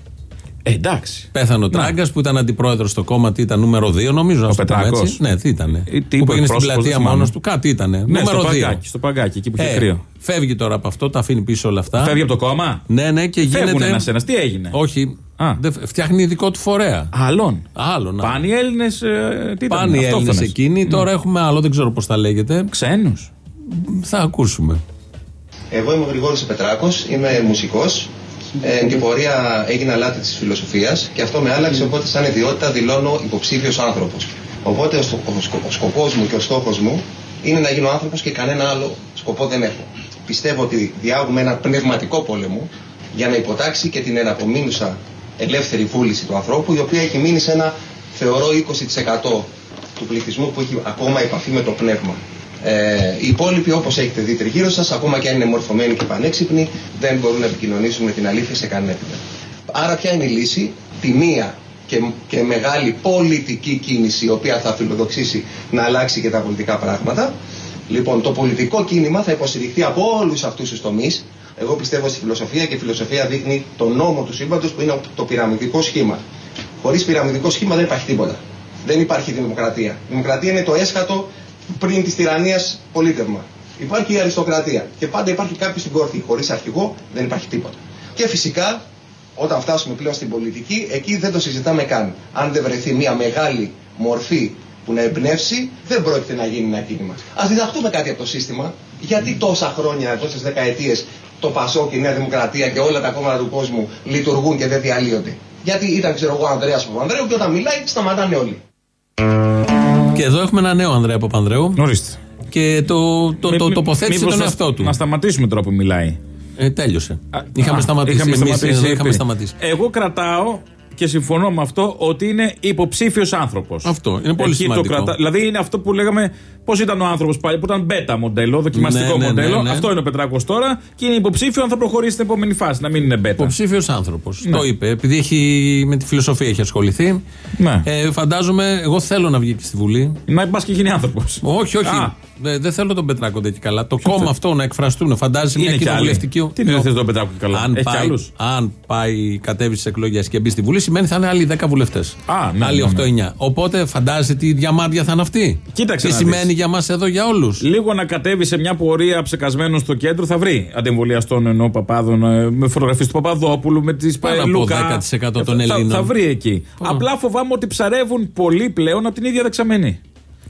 Ε, εντάξει. Πέθανε ο Τράγκας που ήταν αντιπρόεδρος στο κόμμα, τι ήταν νούμερο 2, νομίζω. να Ο το πούμε Πετράκος. έτσι. Ναι, τι ήταν. Ε, τι που είπε, πήγαινε στην πρόσωπος, πλατεία δεν θυμάμαι. μόνος του, κάτι ήταν. Ναι, νούμερο στο 2. παγκάκι, στο παγκάκι, εκεί που είχε Ε, κρύο. φεύγει τώρα από αυτό, τα αφήνει πίσω όλα αυτά. Φεύγει από το κόμμα; Ναι, ναι, και Φεύγουν γίνεται. ένα-ένα. Τι έγινε; Όχι. Δεν, φτιάχνει δικό του φορέα. Άλλον. Άλλον. Πάνε οι Έλληνες. Ε, τι ήταν, Πάνε οι Έλληνες αυτόχθονες. εκείνοι. Τώρα έχουμε άλλο, δεν ξέρω πώς τα λέγεται. Ξένους. Θα ακούσουμε. Εγώ είμαι ο Γρηγόρης Πετράκος, είμαι μουσικός. Ε, εν την πορεία έγινα λάτι της φιλοσοφίας και αυτό με άλλαξε, οπότε σαν ιδιότητα δηλώνω υποψήφιος άνθρωπος. Οπότε ο, στο- ο, σκο- ο σκοπός μου και ο στόχος μου είναι να γίνω άνθρωπος και κανένα άλλο σκοπό δεν έχω. Πιστεύω ότι διάγουμε ένα πνευματικό πόλεμο για να υποτάξει και την εναπομείνουσα ελεύθερη βούληση του ανθρώπου, η οποία έχει μείνει σε ένα, θεωρώ, 20% του πληθυσμού που έχει ακόμα επαφή με το πνεύμα. Ε, οι υπόλοιποι, όπως έχετε δει τριγύρω σας, ακόμα και αν είναι μορφωμένοι και πανέξυπνοι, δεν μπορούν να επικοινωνήσουν με την αλήθεια σε κανένα επίπεδο. Άρα, ποια είναι η λύση, τη μία και, και μεγάλη πολιτική κίνηση, η οποία θα φιλοδοξήσει να αλλάξει και τα πολιτικά πράγματα. Λοιπόν, το πολιτικό κίνημα θα υποστηριχθεί από όλους αυτούς τους τομείς. Εγώ πιστεύω στη φιλοσοφία και η φιλοσοφία δείχνει τον νόμο του σύμπαντος που είναι το πυραμιδικό σχήμα. Χωρίς πυραμιδικό σχήμα δεν υπάρχει τίποτα. Δεν υπάρχει δημοκρατία. Η δημοκρατία είναι το έσχατο πριν της τυραννίας πολίτευμα. Υπάρχει η αριστοκρατία. Και πάντα υπάρχει κάποιος στην κόρφη. Χωρίς αρχηγό δεν υπάρχει τίποτα. Και φυσικά, όταν φτάσουμε πλέον στην πολιτική, εκεί δεν το συζητάμε καν. Αν δεν βρεθεί μια μεγάλη μορφή που να εμπνεύσει, δεν πρόκειται να γίνει ένα κίνημα. Α διδαχτούμε κάτι από το σύστημα. Γιατί τόσα χρόνια, τόσε δεκαετίες το Πασόκ, η Νέα Δημοκρατία και όλα τα κόμματα του κόσμου λειτουργούν και δεν διαλύονται. Γιατί ήταν, ξέρω εγώ, ο Ανδρέας Παπανδρέου και όταν μιλάει σταματάνε όλοι. Και εδώ έχουμε ένα νέο Ανδρέα Παπανδρέου. Ορίστε. Και το, το, το, Μη- τοποθέτησε μήπως τον να- εαυτό του. Να σταματήσουμε τώρα που μιλάει. Ε, τέλειωσε. είχαμε Α, σταματήσει. είχαμε εμείς, σταματήσει, εδώ είχαμε είπε. σταματήσει. Εγώ κρατάω και συμφωνώ με αυτό ότι είναι υποψήφιος άνθρωπος. Αυτό είναι πολύ Εκεί σημαντικό. Το κρατά... Δηλαδή είναι αυτό που λέγαμε πώς ήταν ο άνθρωπος πάλι, που ήταν beta μοντέλο, δοκιμαστικό Ναι, ναι, ναι, μοντέλο. ναι. Αυτό είναι ο Πετράκος τώρα και είναι υποψήφιο αν θα προχωρήσει στην επόμενη φάση, να μην είναι beta. Υποψήφιος άνθρωπος. Ναι. Το είπε. Επειδή έχει, με τη φιλοσοφία έχει ασχοληθεί. Ναι. Ε, φαντάζομαι, εγώ θέλω να βγει και στη Βουλή. Να πας και γίνει άνθρωπος. Όχι, όχι. Α. Δεν δεν θέλω τον Πετράκο τέτοιο καλά. Το κόμμα αυτό να εκφραστούν. Φαντάζεσαι μια Είναι κι άλλοι. κοινοβουλευτική. Τι δεν θες τον Πετράκο και καλά; Αν Έχει κι πάει, άλλους; αν πάει, κατέβει στις εκλογές και μπει στη Βουλή, σημαίνει θα είναι άλλοι 10 βουλευτές. Α, ναι, άλλοι ναι, ναι. 8-9. Οπότε φαντάζεσαι τι διαμάντια θα είναι αυτή. Κοίταξε Τι να σημαίνει δεις. για μας εδώ για όλους. Λίγο να κατέβει σε μια πορεία ψεκασμένο στο κέντρο θα βρει αντεμβολιαστών ενώ παπάδων ε, με φωτογραφίες του Παπαδόπουλου, με τις Πάνω από 10% των Ελλήνων. Θα, θα βρει εκεί. Πάνω. Απλά φοβάμαι ότι ψαρεύουν πολύ πλέον από την ίδια δεξαμενή.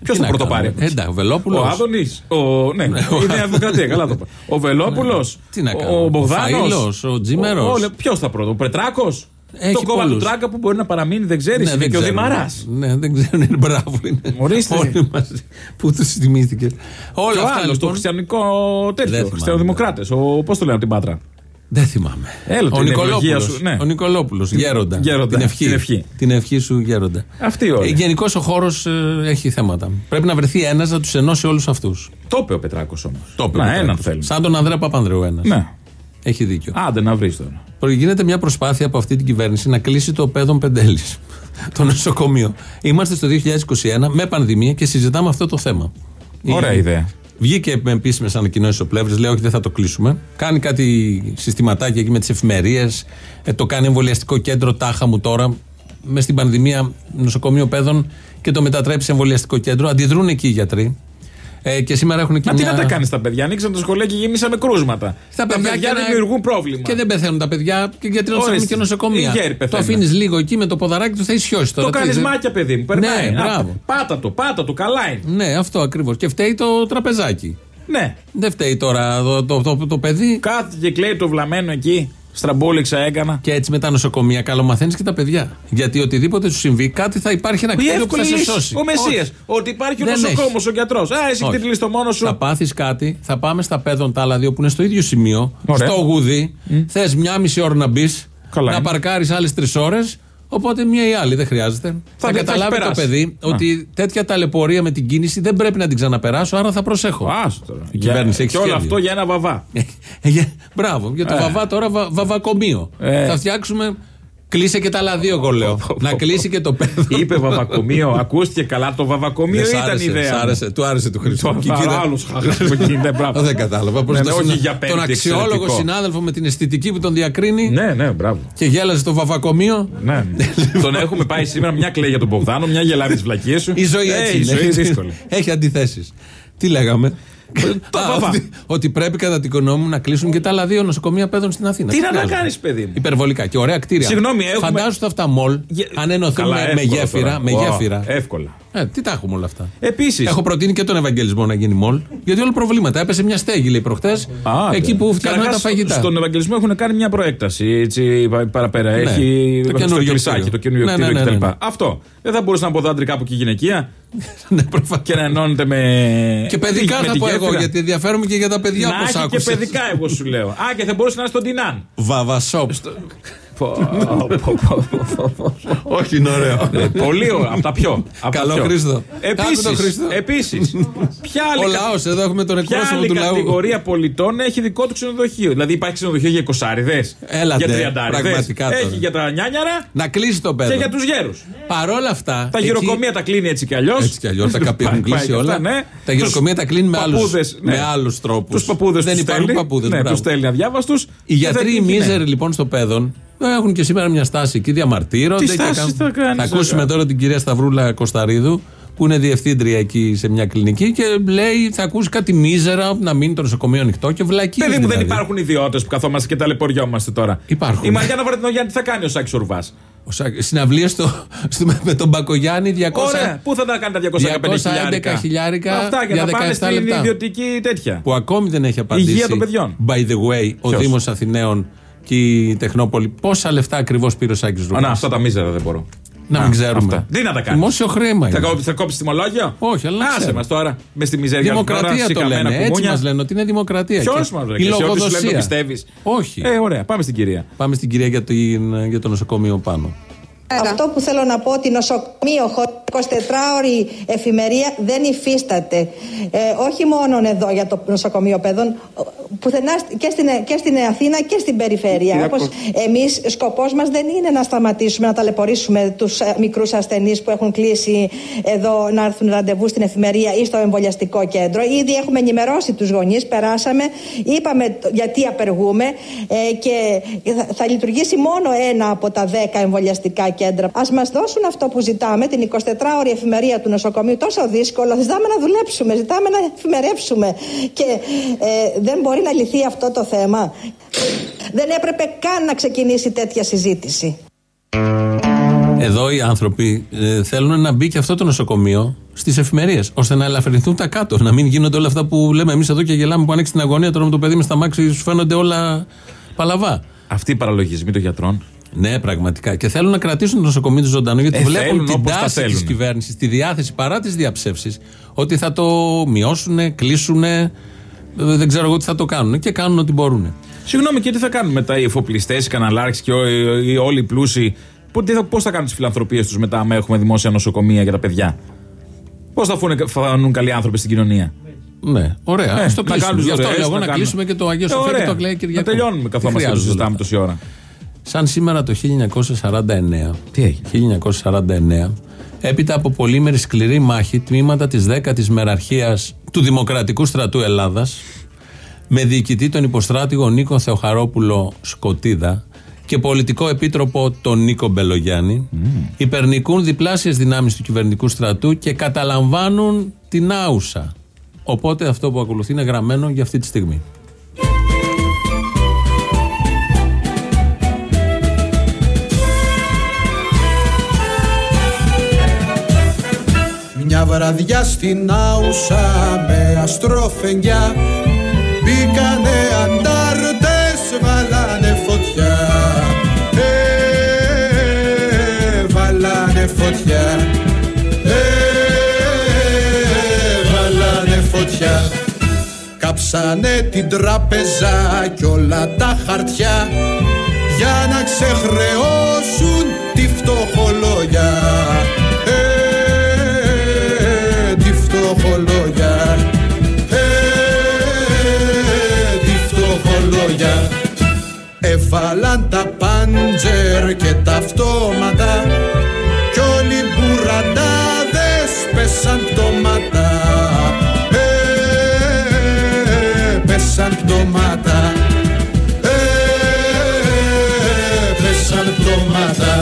Ποιο Τι θα να πρωτοπάρει. κάνουμε. Ε, εντάξει, ο Βελόπουλος. Ο Άδωνης. Ο... Ναι, η Νέα Δημοκρατία, καλά το είπα. Ο Βελόπουλος. Τι να κάνουμε. Ο Ο Μπογδάνος. Φαΐλος, ο Τζίμερος. Ποιος θα πρώτο, ο Πετράκος. Έχει Το κόμμα του πολλούς. Τράγκα που μπορεί να παραμείνει, δεν ξέρεις. Ναι, είναι δεν και ο ξέρουμε. Δημαράς. Ναι, δεν ξέρω. Είναι μπράβο. Είναι. Ορίστε. Όλοι μαζί. Πού τους θυμήθηκε. Όλα Και ο αυτά άλλος, το λοιπόν. χριστιανικό τέτοιο. θυμάμαι. Χριστιανοδημοκράτες. Πώς το λένε από την Πάτρα; Δεν θυμάμαι. Έλα, ο την ευλογία Νικολόπουλος. σου, ναι. Ο Νικολόπουλος. Γέροντα. Γέροντα, Την ευχή. την ευχή. Την ευχή σου, γέροντα. Αυτή όλοι. Γενικώς ο χώρος έχει θέματα. Πρέπει να βρεθεί ένας να τους ενώσει όλους αυτούς. Το είπε ο Πετράκος όμως. Το είπε ο Να, Πετράκος. έναν θέλουμε. Σαν τον Ανδρέα Παπανδρέου ένας. Ναι. Έχει δίκιο. Άντε να βρεις τώρα. Γίνεται μια προσπάθεια από αυτή την κυβέρνηση να κλείσει το παιδόν Πεντέλης. το νοσοκομείο. Είμαστε στο 2021 με πανδημία και συζητάμε αυτό το θέμα. Ωραία Η- ιδέα. Βγήκε με επίσημες ανακοινώσεις ο Πλεύρης, λέει: Όχι, δεν θα το κλείσουμε. Κάνει κάτι συστηματάκια εκεί με τις εφημερίες. το κάνει εμβολιαστικό κέντρο τάχα μου τώρα. Μες στην πανδημία νοσοκομείο παιδών και το μετατρέψει σε εμβολιαστικό κέντρο. Αντιδρούν εκεί οι γιατροί. Ε, και σήμερα έχουν και Μα τι μια... να τα κάνεις τα παιδιά, ανοίξαν τα σχολεία και γεμίσαμε κρούσματα. Στα τα παιδιά, παιδιά και να- δημιουργούν πρόβλημα. Και δεν πεθαίνουν τα παιδιά και γιατί να τους Ορίστε. έχουμε και νοσοκομεία. Οι γέροι Το πεθαίνουν. αφήνεις λίγο εκεί με το ποδαράκι του, θα ισιώσει τώρα. Το Τι, κάνει δεν- μάκια, παιδί μου. Περνάει. Ναι, Α, μπράβο. Πάτα το, πάτα το, καλά είναι. Ναι, αυτό ακριβώς. Και φταίει το τραπεζάκι. Ναι. Δεν φταίει τώρα το, το, το, το παιδί. Κάθεται και κλαίει το βλαμμένο εκεί. Στραμπόλεξα έκανα. Και έτσι με τα νοσοκομεία καλομαθαίνει και τα παιδιά. Γιατί οτιδήποτε σου συμβεί, κάτι θα υπάρχει ένα Η κτίριο που θα εύκολη σε λύση. σώσει. Ο Μεσία. Όχι. Ότι υπάρχει ο Δεν νοσοκόμος, έχει. ο γιατρός. Α, εσύ Όχι. κτηρίλει το μόνος σου. Θα πάθεις κάτι, θα πάμε στα παιδόν τα άλλα δύο που είναι στο ίδιο σημείο, Ωραία. στο γουδί. Θες μια μισή ώρα να μπεις, Καλά να είναι. παρκάρεις άλλες τρεις ώρες. Οπότε μία ή άλλη δεν χρειάζεται. Θα, δεν θα καταλάβει έχει το περάσει. παιδί Να. ότι τέτοια ταλαιπωρία με την κίνηση δεν πρέπει να την ξαναπεράσω, άρα θα προσέχω. Άστο τώρα. Η κυβέρνηση έχει Και όλο σχέδιο. αυτό για ένα βαβά. Ε, για- Μπράβο, για το Ε. βαβά τώρα βα, βαβακομείο. Ε. Θα φτιάξουμε. Κλείσε και τα άλλα δύο, εγώ λέω. να κλείσει και το παιδό. Είπε βαβακομείο, ακούστηκε καλά. Το βαβακομείο Δεν σ' ήταν η άρεσε, ιδέα. σ' μου. άρεσε, του άρεσε του Χρήστο. Το Και κοίτα- άλλος χαχάς που γίνεται, μπράβο. Δεν κατάλαβα. Πώς Ναι, το ναι, όχι συνα- για πέμπτη, Τον αξιόλογο εξαιρετικό. συνάδελφο με την αισθητική που τον διακρίνει Ναι, ναι, μπράβο. και γέλαζε στο βαβακομείο. Ναι. τον έχουμε πάει σήμερα, μια κλαίει για τον Μπογδάνο, μια γελάει με τις βλακίες σου. Η ζωή Ε, έτσι η είναι. ζωή δύσκολη. Έχει αντιθέσεις. Τι λέγαμε; Το Α, βαβά. ότι, ότι πρέπει κατά την γνώμη μου να κλείσουν και τα άλλα δύο νοσοκομεία παιδών στην Αθήνα. Τι να τα χρειάζεται. κάνεις, παιδί μου; Υπερβολικά και ωραία κτίρια. Συγγνώμη, έχουμε- Φαντάζομαι αυτά μολ, Γε- αν ενωθούν Καλά, με, με εύκολα γέφυρα. τώρα. Με Ω, γέφυρα. Εύκολα. Ε, τι τα έχουμε όλα αυτά. Επίση. Έχω προτείνει και τον Ευαγγελισμό να γίνει μολ. Γιατί όλα προβλήματα. Έπεσε μια στέγη, λέει προχθέ. Εκεί που φτιάχνουν τα φαγητά. Στον Ευαγγελισμό έχουν κάνει μια προέκταση έτσι, πα- παραπέρα. Ναι. Έχει Το στο καινούριο κλεισάκι, κτίριο. το καινούριο Ναι, κτίριο ναι, ναι, κτλ. ναι. Αυτό. Δεν θα μπορούσε να αποδάντρει κάπου και η γυναικεία Ναι, προφανώς. και να ενώνεται με. Και παιδικά με θα τη πω εγώ, γέφυρα. γιατί ενδιαφέρομαι και για τα παιδιά Να όπω έχει και άκουσα. παιδικά, εγώ σου λέω. Α, και θα μπορούσε να είναι στον Τινάν. Βαβασόπ. Πω, πω, πω, πω, πω. Όχι, είναι ωραίο. Ε, Πολύ ωραίο. Από τα πιο. απ' τα Καλό πιο. Χρήστο. Άκου τον Επίσης, Χρήστο. επίσης, ποια άλλη Ο κα- λαός, εδώ έχουμε τον Ποια εκπρόσωπο άλλη του λαού. κατηγορία πολιτών έχει δικό του ξενοδοχείο; Δηλαδή υπάρχει ξενοδοχείο για εικοσάριδες, Έλατε, για τριαντάριδες. πραγματικά τώρα. Έχει για τα νιάνιαρα Να κλείσει το και παιδό. για τους γέρους. Παρόλα αυτά. Τα εκεί- γυροκομεία τα κλείνει έτσι κι αλλιώς. Έτσι κι αλλιώς τα καπία έχουν κλείσει όλα. ναι. Τα γυροκομεία τα κλείνει με άλλου ναι. με άλλους τρόπους. Τους παππούδες Δεν υπάρχουν παππούδες. Ναι, τους στέλνει αδιάβαστους. Οι γιατροί οι μίζεροι λοιπόν στο παιδόν έχουν και σήμερα μια στάση εκεί, διαμαρτύρονται. Τι και στάσεις κάνουν- θα κάνεις, Θα ακούσουμε αγάπη; τώρα την κυρία Σταυρούλα Κωνσταρίδου που είναι διευθύντρια εκεί σε μια κλινική και λέει θα ακούσει κάτι μίζερα να μείνει το νοσοκομείο ανοιχτό και βλακίε. Παιδί μου, δεν υπάρχουν ιδιώτες που καθόμαστε και ταλαιπωριόμαστε τώρα. Υπάρχουν. Η Μαριάννα Βαρδινογιάννη τι θα κάνει ο Σάκης Ουρβάς; Συναυλίες στο, στο, με τον Μπακογιάννη 200. Ωραία. Πού θα τα κάνει τα 215 χιλιάρικα. 211 χιλιάρικα; Αυτά για για να πάνε 17 στην λεπτά. ιδιωτική τέτοια. Που ακόμη δεν έχει απαντήσει. Υγεία των παιδιών. By the way, ο Ποιος; Δήμος Αθηναίων και η Τεχνόπολη. Πόσα λεφτά ακριβώς πήρε ο Σάκης Α, Ρουβά. να, αυτά τα μίζερα δεν μπορώ. Να Α, μην ξέρουμε. αυτά. Τι να τα κάνεις; Δημόσιο χρήμα. Θα, είναι. κόψει- θα κόψεις τιμολόγιο; Όχι, αλλά να Άσε ξέρουμε. μας τώρα. Με στη μιζέρια Δημοκρατία το λένε. Έτσι μας λένε ότι είναι δημοκρατία. Ποιος Και μας Η λένε. Εσύ ό,τι σου λένε το λογοδοσία. πιστεύεις; Όχι. Ε, ωραία. Πάμε στην κυρία. Πάμε στην κυρία για, την, για το νοσοκομείο πάνω. Αυτό που θέλω να πω ότι νοσοκομείο χωρίς 24ωρη εφημερία δεν υφίσταται. Ε, όχι μόνο εδώ για το νοσοκομείο παιδών, πουθενά και στην, και στην Αθήνα και στην περιφέρεια. Κύριε Όπως εμείς σκοπός μας δεν είναι να σταματήσουμε να ταλαιπωρήσουμε τους ε, μικρούς ασθενείς που έχουν κλείσει εδώ να έρθουν ραντεβού στην εφημερία ή στο εμβολιαστικό κέντρο. Ήδη έχουμε ενημερώσει τους γονείς, περάσαμε, είπαμε το- γιατί απεργούμε ε, και θα, θα λειτουργήσει μόνο ένα από τα 10 εμβολιαστικά κέντρα. Ας μας δώσουν αυτό που ζητάμε, την 24ωρη εφημερία του νοσοκομείου, τόσο δύσκολο. Ζητάμε να δουλέψουμε, ζητάμε να εφημερεύσουμε και ε, δεν μπορεί να λυθεί αυτό το θέμα. Δεν έπρεπε καν να ξεκινήσει τέτοια συζήτηση. Εδώ οι άνθρωποι ε, θέλουν να μπει και αυτό το νοσοκομείο στις εφημερίες, ώστε να ελαφρυνθούν τα κάτω. Να μην γίνονται όλα αυτά που λέμε εμείς εδώ και γελάμε που ανοίξει την αγωνία. Τώρα με το παιδί με στα μάξι σου φαίνονται όλα παλαβά. Αυτή η παραλογισμή των γιατρών. Ναι, πραγματικά. Και θέλουν να κρατήσουν το νοσοκομείο τους ζωντανό γιατί Ε, βλέπουν θέλουν την όπως τα τάση της θέλουν. κυβέρνησης, τη διάθεση παρά τις διαψεύσεις, ότι θα το μειώσουν, κλείσουν. Δεν ξέρω εγώ τι θα το κάνουν και κάνουν ό,τι μπορούν. Συγγνώμη, και τι θα κάνουν μετά οι εφοπλιστές, οι καναλάρχε και ό- οι- οι- όλοι οι πλούσιοι. Πώς θα κάνουν τις φιλανθρωπίες τους μετά, άμα έχουμε δημόσια νοσοκομεία για τα παιδιά; Πώς θα φούνε- φανούν καλοί άνθρωποι στην κοινωνία; Ναι, ωραία. Ε, Ας το να κλείσουμε. κάνουν Γι' αυτό δωρεές, λέω εγώ να να κάνουν. κλείσουμε και το Αγίο Ε, Σοφία και ωραία. το Αγγλέα Κυριακό. Να τελειώνουμε Τι καθόμαστε και χρειάζονται συζητάμε όλα τόση ώρα. Σαν σήμερα το 1949. Τι έγινε; 1949. Έπειτα από πολύμερη σκληρή μάχη, τμήματα της 10ης Μεραρχίας του Δημοκρατικού Στρατού Ελλάδας με διοικητή τον υποστράτηγο Νίκο Θεοχαρόπουλο Σκοτίδα και πολιτικό επίτροπο τον Νίκο Μπελογιάννη υπερνικούν διπλάσιες δυνάμεις του κυβερνητικού στρατού και καταλαμβάνουν την άουσα. Οπότε αυτό που ακολουθεί είναι γραμμένο για αυτή τη στιγμή. Μια βραδιά στην Άουσα με αστρόφεγγια. Μπήκανε αντάρτες, βάλανε φωτιά. Ε, Βάλανε φωτιά. Ε, Βάλανε φωτιά. Κάψανε την τράπεζα κι όλα τα χαρτιά. Για να ξεχρεώσουν τη φτωχολόγια Έβαλαν τα πάντζερ και τα αυτόματα. Κι όλοι οι μπουραντάδες πέσαν πτώματα. Ε, πέσαν πτώματα. Ε, πέσαν πτώματα.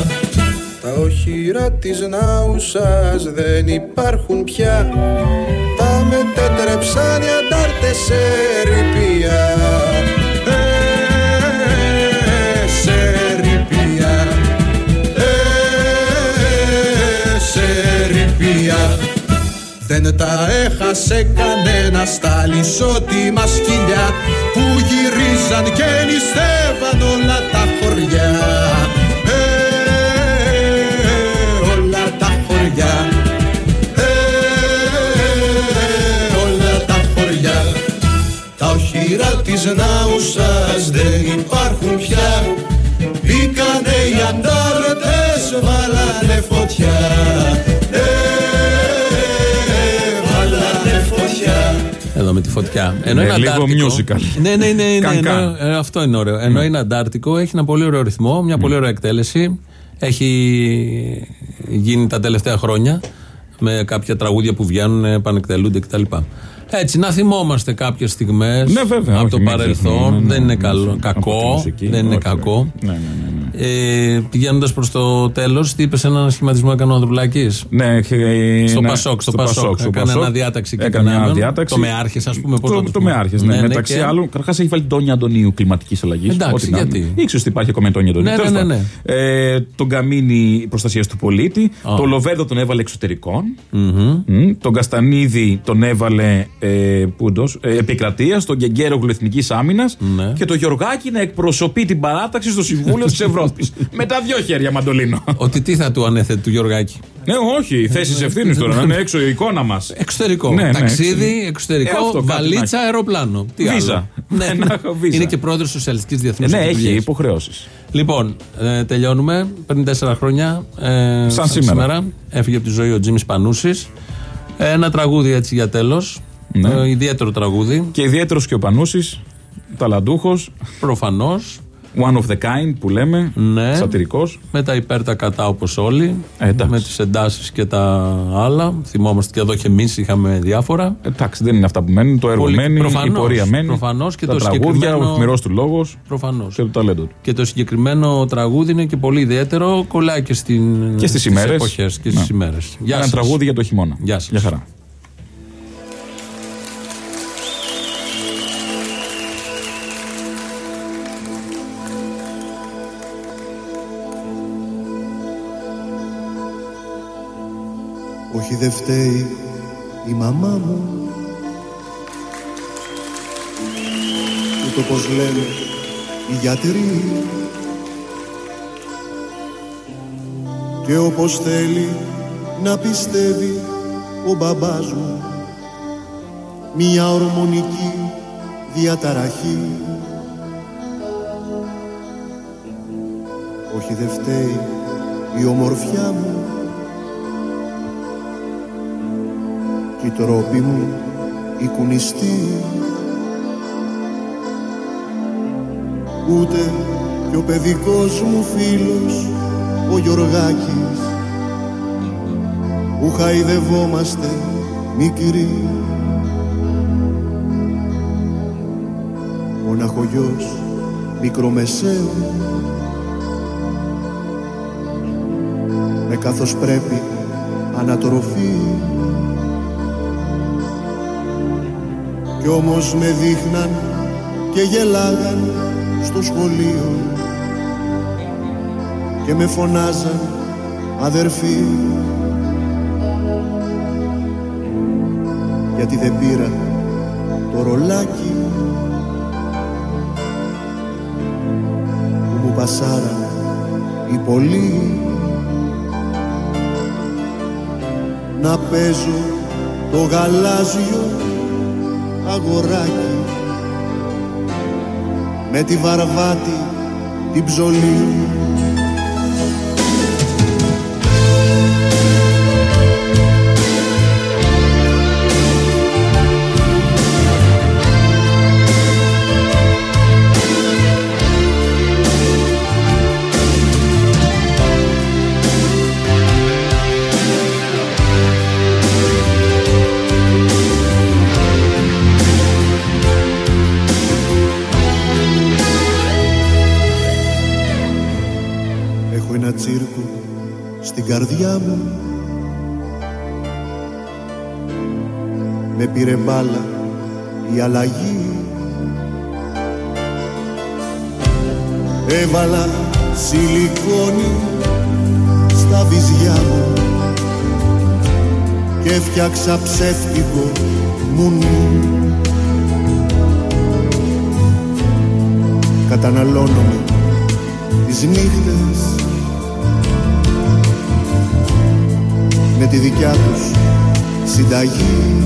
Τα οχυρά της Νάουσας δεν υπάρχουν πια. Τα μετέτρεψαν οι αντάρτες σε ρηπία δεν τα έχασε κανένας στα λισότιμα σκυλιά που γυρίζαν και νηστεύαν όλα τα χωριά. Ε, όλα τα χωριά. Ε, όλα τα χωριά. Τα οχυρά της Νάουσας δεν υπάρχουν πια Μπήκανε οι αντάρτες, βάλανε φωτιά τη φωτιά. Ενώ Ναι, είναι λίγο αντάρτικο. musical. Ναι, ναι, ναι. ναι, Καν-καν. ενώ- ε, αυτό είναι ωραίο. Ενώ είναι αντάρτικο, έχει ένα πολύ ωραίο ρυθμό, μια πολύ ωραία εκτέλεση. Έχει γίνει τα τελευταία χρόνια με κάποια τραγούδια που βγαίνουν, επανεκτελούνται κτλ. Έτσι, να θυμόμαστε κάποιες στιγμές Ναι, βέβαια, από όχι, το μην παρελθόν. ξεχνάμε, ναι, δεν είναι ναι, καλό, ναι, από τη κακό. μουσική, δεν είναι όχι, κακό. Ναι, ναι, ναι, Ε, Πηγαίνοντας προς το τέλος, τι είπες σε έναν σχηματισμό έκανε ο Ανδρουλάκης; Ναι, ε, στο ναι, Πασόκ. Στο, στο Πασόκ. Πασόκ, στο Έκανε Πασόκ. αναδιάταξη και Έκανε μια κανέναν. αναδιάταξη. Το με άρχε, ας πούμε. Πώς Το, να το, πούμε. με άρχε, ναι. Μεταξύ και- άλλων, καταρχάς έχει βάλει τον Τόνια Αντωνίου κλιματικής αλλαγής. Εντάξει, γιατί; Ήξερες ότι υπάρχει ακόμα Τόνια Αντωνίου. Ναι, Τέλος ναι, ναι, πάντων. Ε, τον Καμίνη προστασίας του πολίτη. Το Λοβέρδο τον έβαλε εξωτερικών. Μμ. Τον Καστανίδη τον έβαλε ε, πούντος, ε, επικρατείας. Τον Γκεγκέρογλου Εθνικής Άμυνας. Ναι. Και το Γιωργάκη να εκπροσωπεί την παράταξη στο Συμβούλιο της Ευρώπης. Με τα δυο χέρια μαντολίνο. Ότι τι θα του ανέθετε του Γιωργάκη; Ναι, όχι, θέσεις ευθύνης τώρα. Να είναι έξω η εικόνα μας. Εξωτερικό. Ναι, ναι, Ταξίδι, εξωτερικό. εξωτερικό, Ε, αυτό κάτι να βαλίτσα, έχει. αεροπλάνο. Τι Βίζα. άλλο. ναι, Να έχω βίζα. Είναι και πρόεδρος Σοσιαλιστικής Διεθνούς. ναι, έχει υποχρεώσεις. Λοιπόν, ε, τελειώνουμε. Πριν 4 χρόνια. Ε, Σαν σήμερα. Έφυγε από τη ζωή ο Τζίμις Πανούσης. Ένα τραγούδι έτσι για τέλος. Ναι. Ε, ιδιαίτερο τραγούδι. Και ιδιαίτερος και ο Πανούσης, ταλαντούχος. Προφανώς. One of the kind που λέμε. Ναι. Σατυρικός. Με τα υπέρ τα κατά όπως όλοι. Ε, εντάξει. με τις εντάσεις και τα άλλα. Θυμόμαστε και εδώ και εμείς είχαμε διάφορα. Εντάξει, δεν είναι αυτά που μένουν. Το έργο Πολύ- μένει, προφανώς, η πορεία μένει. προφανώς και τα το τραγούδια, συγκεκριμένο- ο εφημερό του λόγος Προφανώς. και το ταλέντο του. Και το συγκεκριμένο τραγούδι είναι και πολύ ιδιαίτερο. Κολλάει και, στην, Και στις στις ημέρες. εποχές και στις Ναι. ημέρες. Γεια Ένα σας. τραγούδι για το χειμώνα. Γεια σας. Γεια χαρά. Όχι δεν φταίει η μαμά μου. Ούτε πως λένε οι γιατροί. Και όπως θέλει να πιστεύει ο μπαμπάς μου. Μια ορμονική διαταραχή. Όχι δεν φταίει η ομορφιά μου η τρόπη μου η κουνιστή. Ούτε και ο παιδικός μου φίλος ο Γιωργάκης που χαϊδευόμαστε μικροί. Μοναχογιός μικρομεσαίου με καθώς πρέπει ανατροφή κι όμως με δείχναν και γελάγαν στο σχολείο. Και με φωνάζαν αδερφοί γιατί δεν πήρα το ρολάκι που μου πασάραν οι πολλοί. Να παίζω το γαλάζιο αγοράκι. Με τη βαρβάτη την ψωλή καρδιά μου. Με πήρε μπάλα η αλλαγή. Έβαλα σιλικόνι στα βυζιά μου Και έφτιαξα ψεύτικο μουνί Καταναλώνομαι τις νύχτες με τη δικιά τους συνταγή.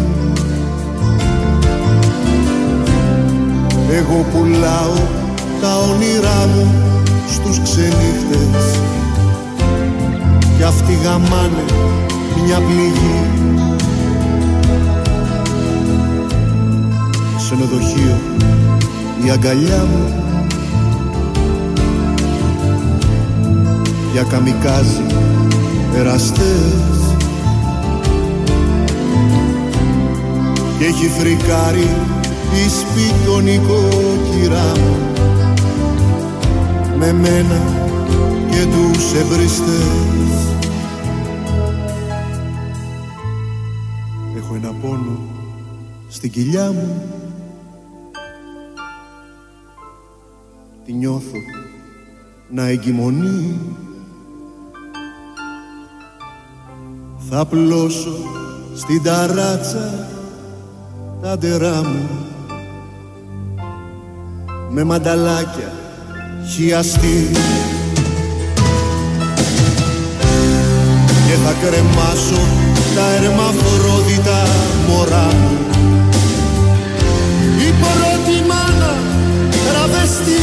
Εγώ πουλάω τα όνειρά μου στους ξενύχτες κι αυτοί γαμάνε μια πληγή. Ξενοδοχείο η αγκαλιά μου για καμικάζι εραστές και έχει φρικάρει η σπιτονικό κυρά μου με μένα και τους εμπριστές Έχω ένα πόνο στην κοιλιά μου. Τη νιώθω να εγκυμονεί. Θα πλώσω στην ταράτσα τα ντερά μου. Με μανταλάκια χιαστή και θα κρεμάσω τα ερμαφρόδιτα μωρά μου. Η πρώτη μάνα τραβεστή